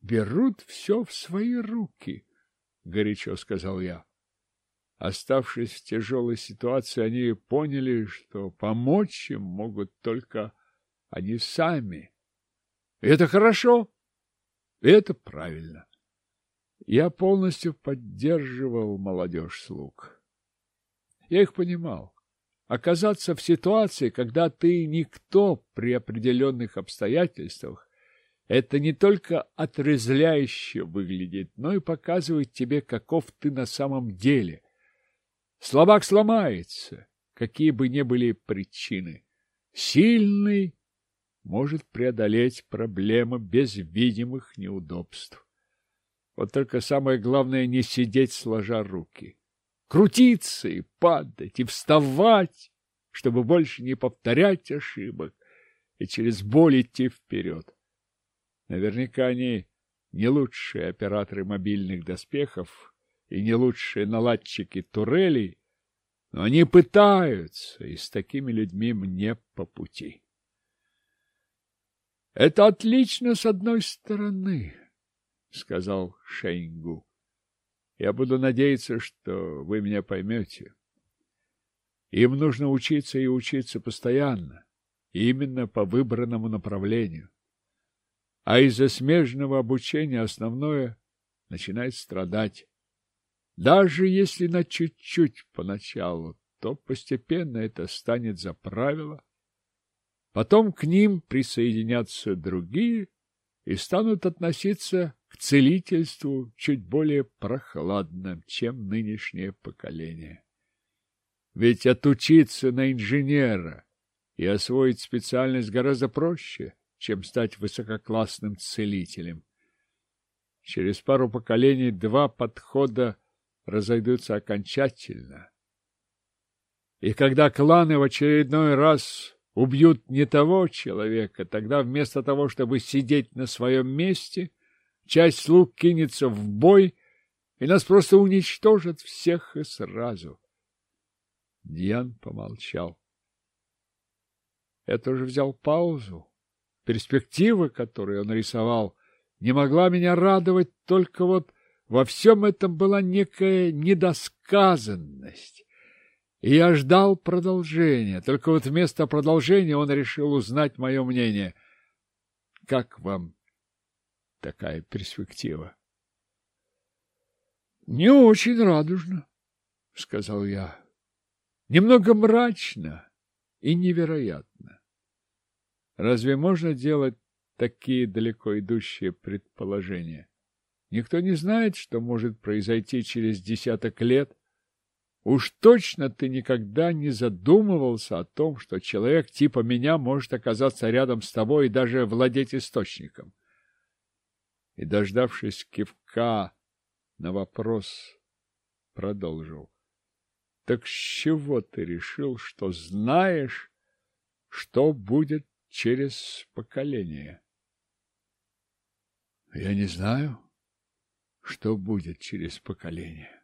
Берут все в свои руки, — горячо сказал я. Оставшись в тяжелой ситуации, они поняли, что помочь им могут только они сами. Это хорошо, это правильно. Я полностью поддерживал молодежь слуг. Я их понимал. Оказаться в ситуации, когда ты никто при определенных обстоятельствах, это не только отрезляюще выглядит, но и показывает тебе, каков ты на самом деле – Слабак сломается, какие бы ни были причины. Сильный может преодолеть проблему без видимых неудобств. Вот только самое главное не сидеть сложа руки. Крутиться и падать, и вставать, чтобы больше не повторять ошибок и через боль идти вперед. Наверняка они не лучшие операторы мобильных доспехов, и не лучшие наладчики турелей, но они пытаются, и с такими людьми мне по пути. — Это отлично с одной стороны, — сказал Шейнгу. — Я буду надеяться, что вы меня поймете. Им нужно учиться и учиться постоянно, именно по выбранному направлению. А из-за смежного обучения основное начинает страдать. Даже если на чуть-чуть поначалу, то постепенно это станет за правило. Потом к ним присоединятся другие и станут относиться к целительству чуть более прохладно, чем нынешнее поколение. Ведь отучиться на инженера и освоить специальность гораздо проще, чем стать высококлассным целителем. Через пару поколений два подхода разойдутся окончательно. И когда кланы в очередной раз убьют не того человека, тогда вместо того, чтобы сидеть на своем месте, часть слуг кинется в бой, и нас просто уничтожат всех и сразу. Дьян помолчал. Я тоже взял паузу. Перспектива, которую он рисовал, не могла меня радовать, только вот во всем этом была некая недосказанность. И я ждал продолжения, только вот вместо продолжения он решил узнать мое мнение. Как вам такая перспектива? — Не очень радужно, — сказал я. — Немного мрачно и невероятно. Разве можно делать такие далеко идущие предположения? Никто не знает, что может произойти через десяток лет. Уж точно ты никогда не задумывался о том, что человек типа меня может оказаться рядом с тобой и даже владеть источником. И, дождавшись кивка на вопрос, продолжил. Так с чего ты решил, что знаешь, что будет через поколение? Я не знаю что будет через поколение.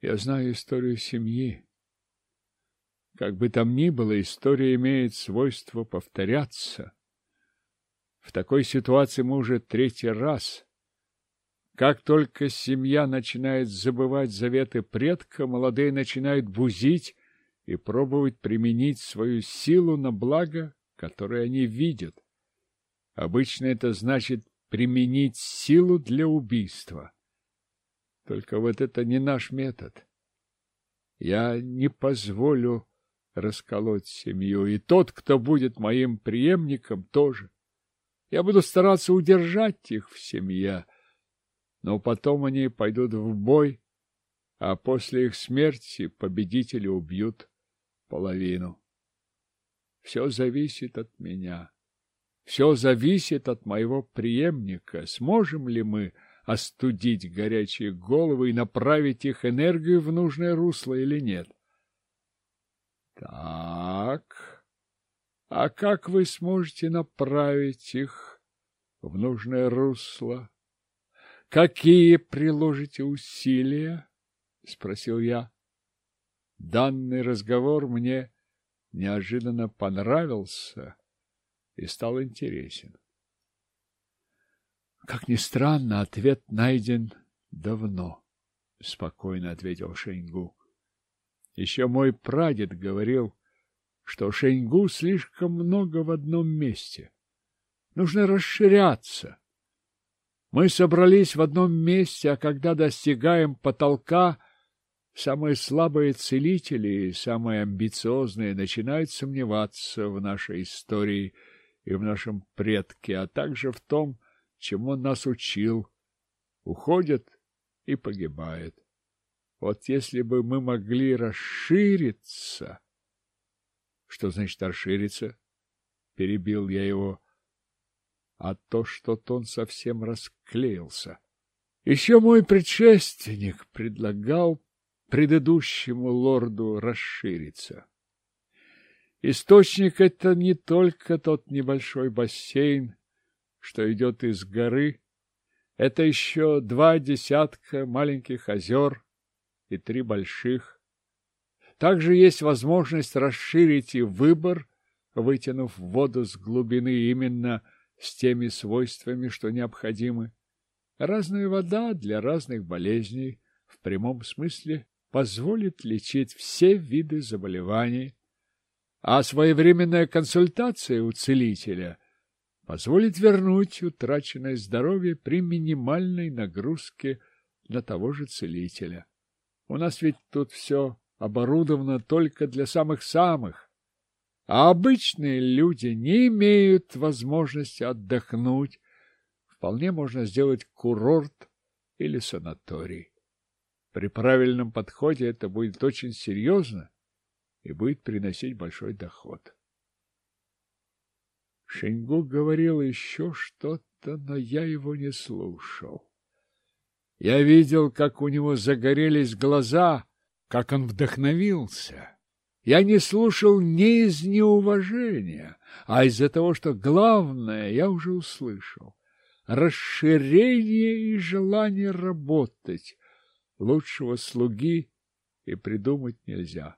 Я знаю историю семьи. Как бы там ни было, история имеет свойство повторяться. В такой ситуации мы уже третий раз. Как только семья начинает забывать заветы предка, молодые начинают бузить и пробовать применить свою силу на благо, которое они видят. Обычно это значит применить силу для убийства. Только вот это не наш метод. Я не позволю расколоть семью, и тот, кто будет моим преемником, тоже. Я буду стараться удержать их в семье, но потом они пойдут в бой, а после их смерти победители убьют половину. Все зависит от меня. Все зависит от моего преемника. Сможем ли мы остудить горячие головы и направить их энергию в нужное русло или нет? Так, а как вы сможете направить их в нужное русло? Какие приложите усилия? — спросил я. Данный разговор мне неожиданно понравился и стал интересен. Как ни странно, ответ найден давно, — спокойно ответил Шеньгу. Еще мой прадед говорил, что Шеньгу слишком много в одном месте. Нужно расширяться. Мы собрались в одном месте, а когда достигаем потолка, самые слабые целители и самые амбициозные начинают сомневаться в нашей истории и в нашем предке, а также в том, чему нас учил, уходят и погибают. Вот если бы мы могли расшириться... Что значит расшириться? Перебил я его. А то что-то он совсем расклеился. Еще мой предшественник предлагал предыдущему лорду расшириться. Источник — это не только тот небольшой бассейн, что идет из горы, это еще два десятка маленьких озер, и три больших. Также есть возможность расширить и выбор, вытянув воду с глубины именно с теми свойствами, что необходимы. Разная вода для разных болезней в прямом смысле позволит лечить все виды заболеваний, а своевременная консультация у целителя позволит вернуть утраченное здоровье при минимальной нагрузке на того же целителя. У нас ведь тут все оборудовано только для самых-самых. А обычные люди не имеют возможности отдохнуть. Вполне можно сделать курорт или санаторий. При правильном подходе это будет очень серьезно и будет приносить большой доход. Шеньгу говорил еще что-то, но я его не слушал. Я видел, как у него загорелись глаза, как он вдохновился. Я не слушал не из неуважения, а из-за того, что главное я уже услышал. Расширение и желание работать. Лучшего слуги и придумать нельзя.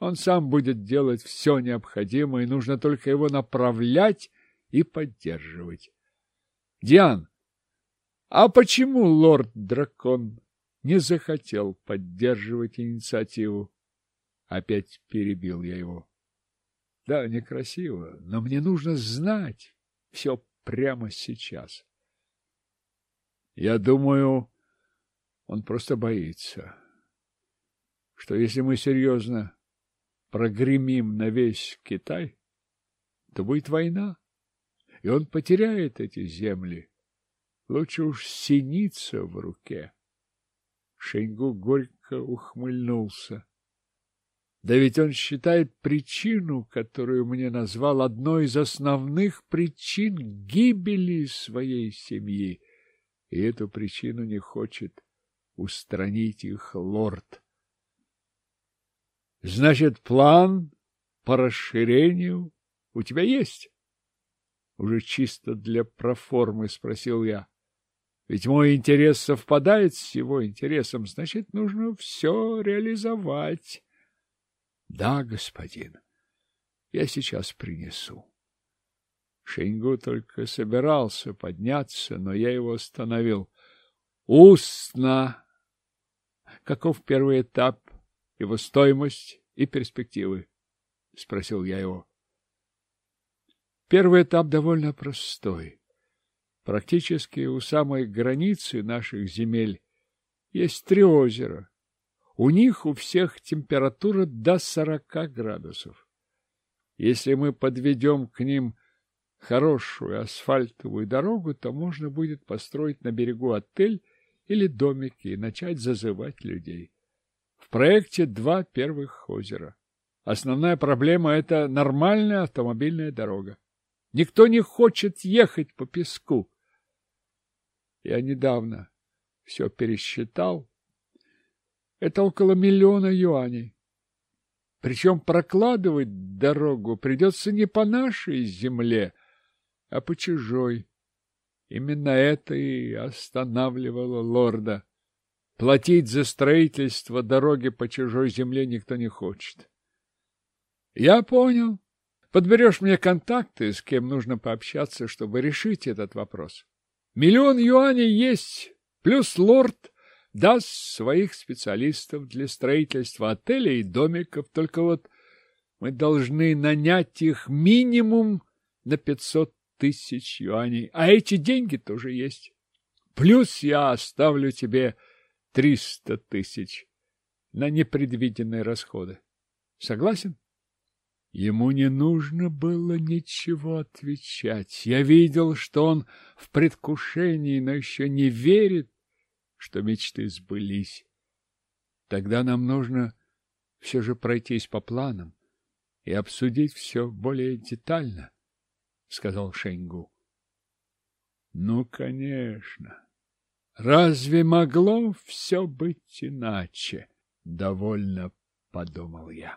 Он сам будет делать все необходимое, нужно только его направлять и поддерживать. Диан, а почему лорд-дракон не захотел поддерживать инициативу? Опять перебил я его. Да, некрасиво, но мне нужно знать все прямо сейчас. Я думаю, он просто боится, что если мы серьезно прогремим на весь Китай, то будет война, и он потеряет эти земли Лучше уж синица в руке. Шеньгу горько ухмыльнулся. Да ведь он считает причину, которую мне назвал одной из основных причин гибели своей семьи, и эту причину не хочет устранить их лорд. Значит, план по расширению у тебя есть? Уже чисто для проформы спросил я. Ведь мой интерес совпадает с его интересом, значит, нужно все реализовать. Да, господин, я сейчас принесу. Шеньгу только собирался подняться, но я его остановил. Устно! Каков первый этап, его стоимость и перспективы? — спросил я его. Первый этап довольно простой. Практически у самой границы наших земель есть три озера. У них у всех температура до сорока градусов. Если мы подведем к ним хорошую асфальтовую дорогу, то можно будет построить на берегу отель или домики и начать зазывать людей. Проекте два первых озера. Основная проблема – это нормальная автомобильная дорога. Никто не хочет ехать по песку. Я недавно все пересчитал. Это около миллиона юаней. Причем прокладывать дорогу придется не по нашей земле, а по чужой. Именно это и останавливало лорда. Платить за строительство дороги по чужой земле никто не хочет. Я понял. Подберешь мне контакты, с кем нужно пообщаться, чтобы решить этот вопрос. Миллион юаней есть, плюс лорд даст своих специалистов для строительства отелей и домиков, только вот мы должны нанять их минимум на пятьсот тысяч юаней, а эти деньги тоже есть. Плюс я оставлю тебе триста тысяч на непредвиденные расходы. Согласен? Ему не нужно было ничего отвечать. Я видел, что он в предвкушении, но еще не верит, что мечты сбылись. Тогда нам нужно все же пройтись по планам и обсудить все более детально, — сказал Шеньгу. — Ну, конечно. Разве могло все быть иначе? — довольно подумал я.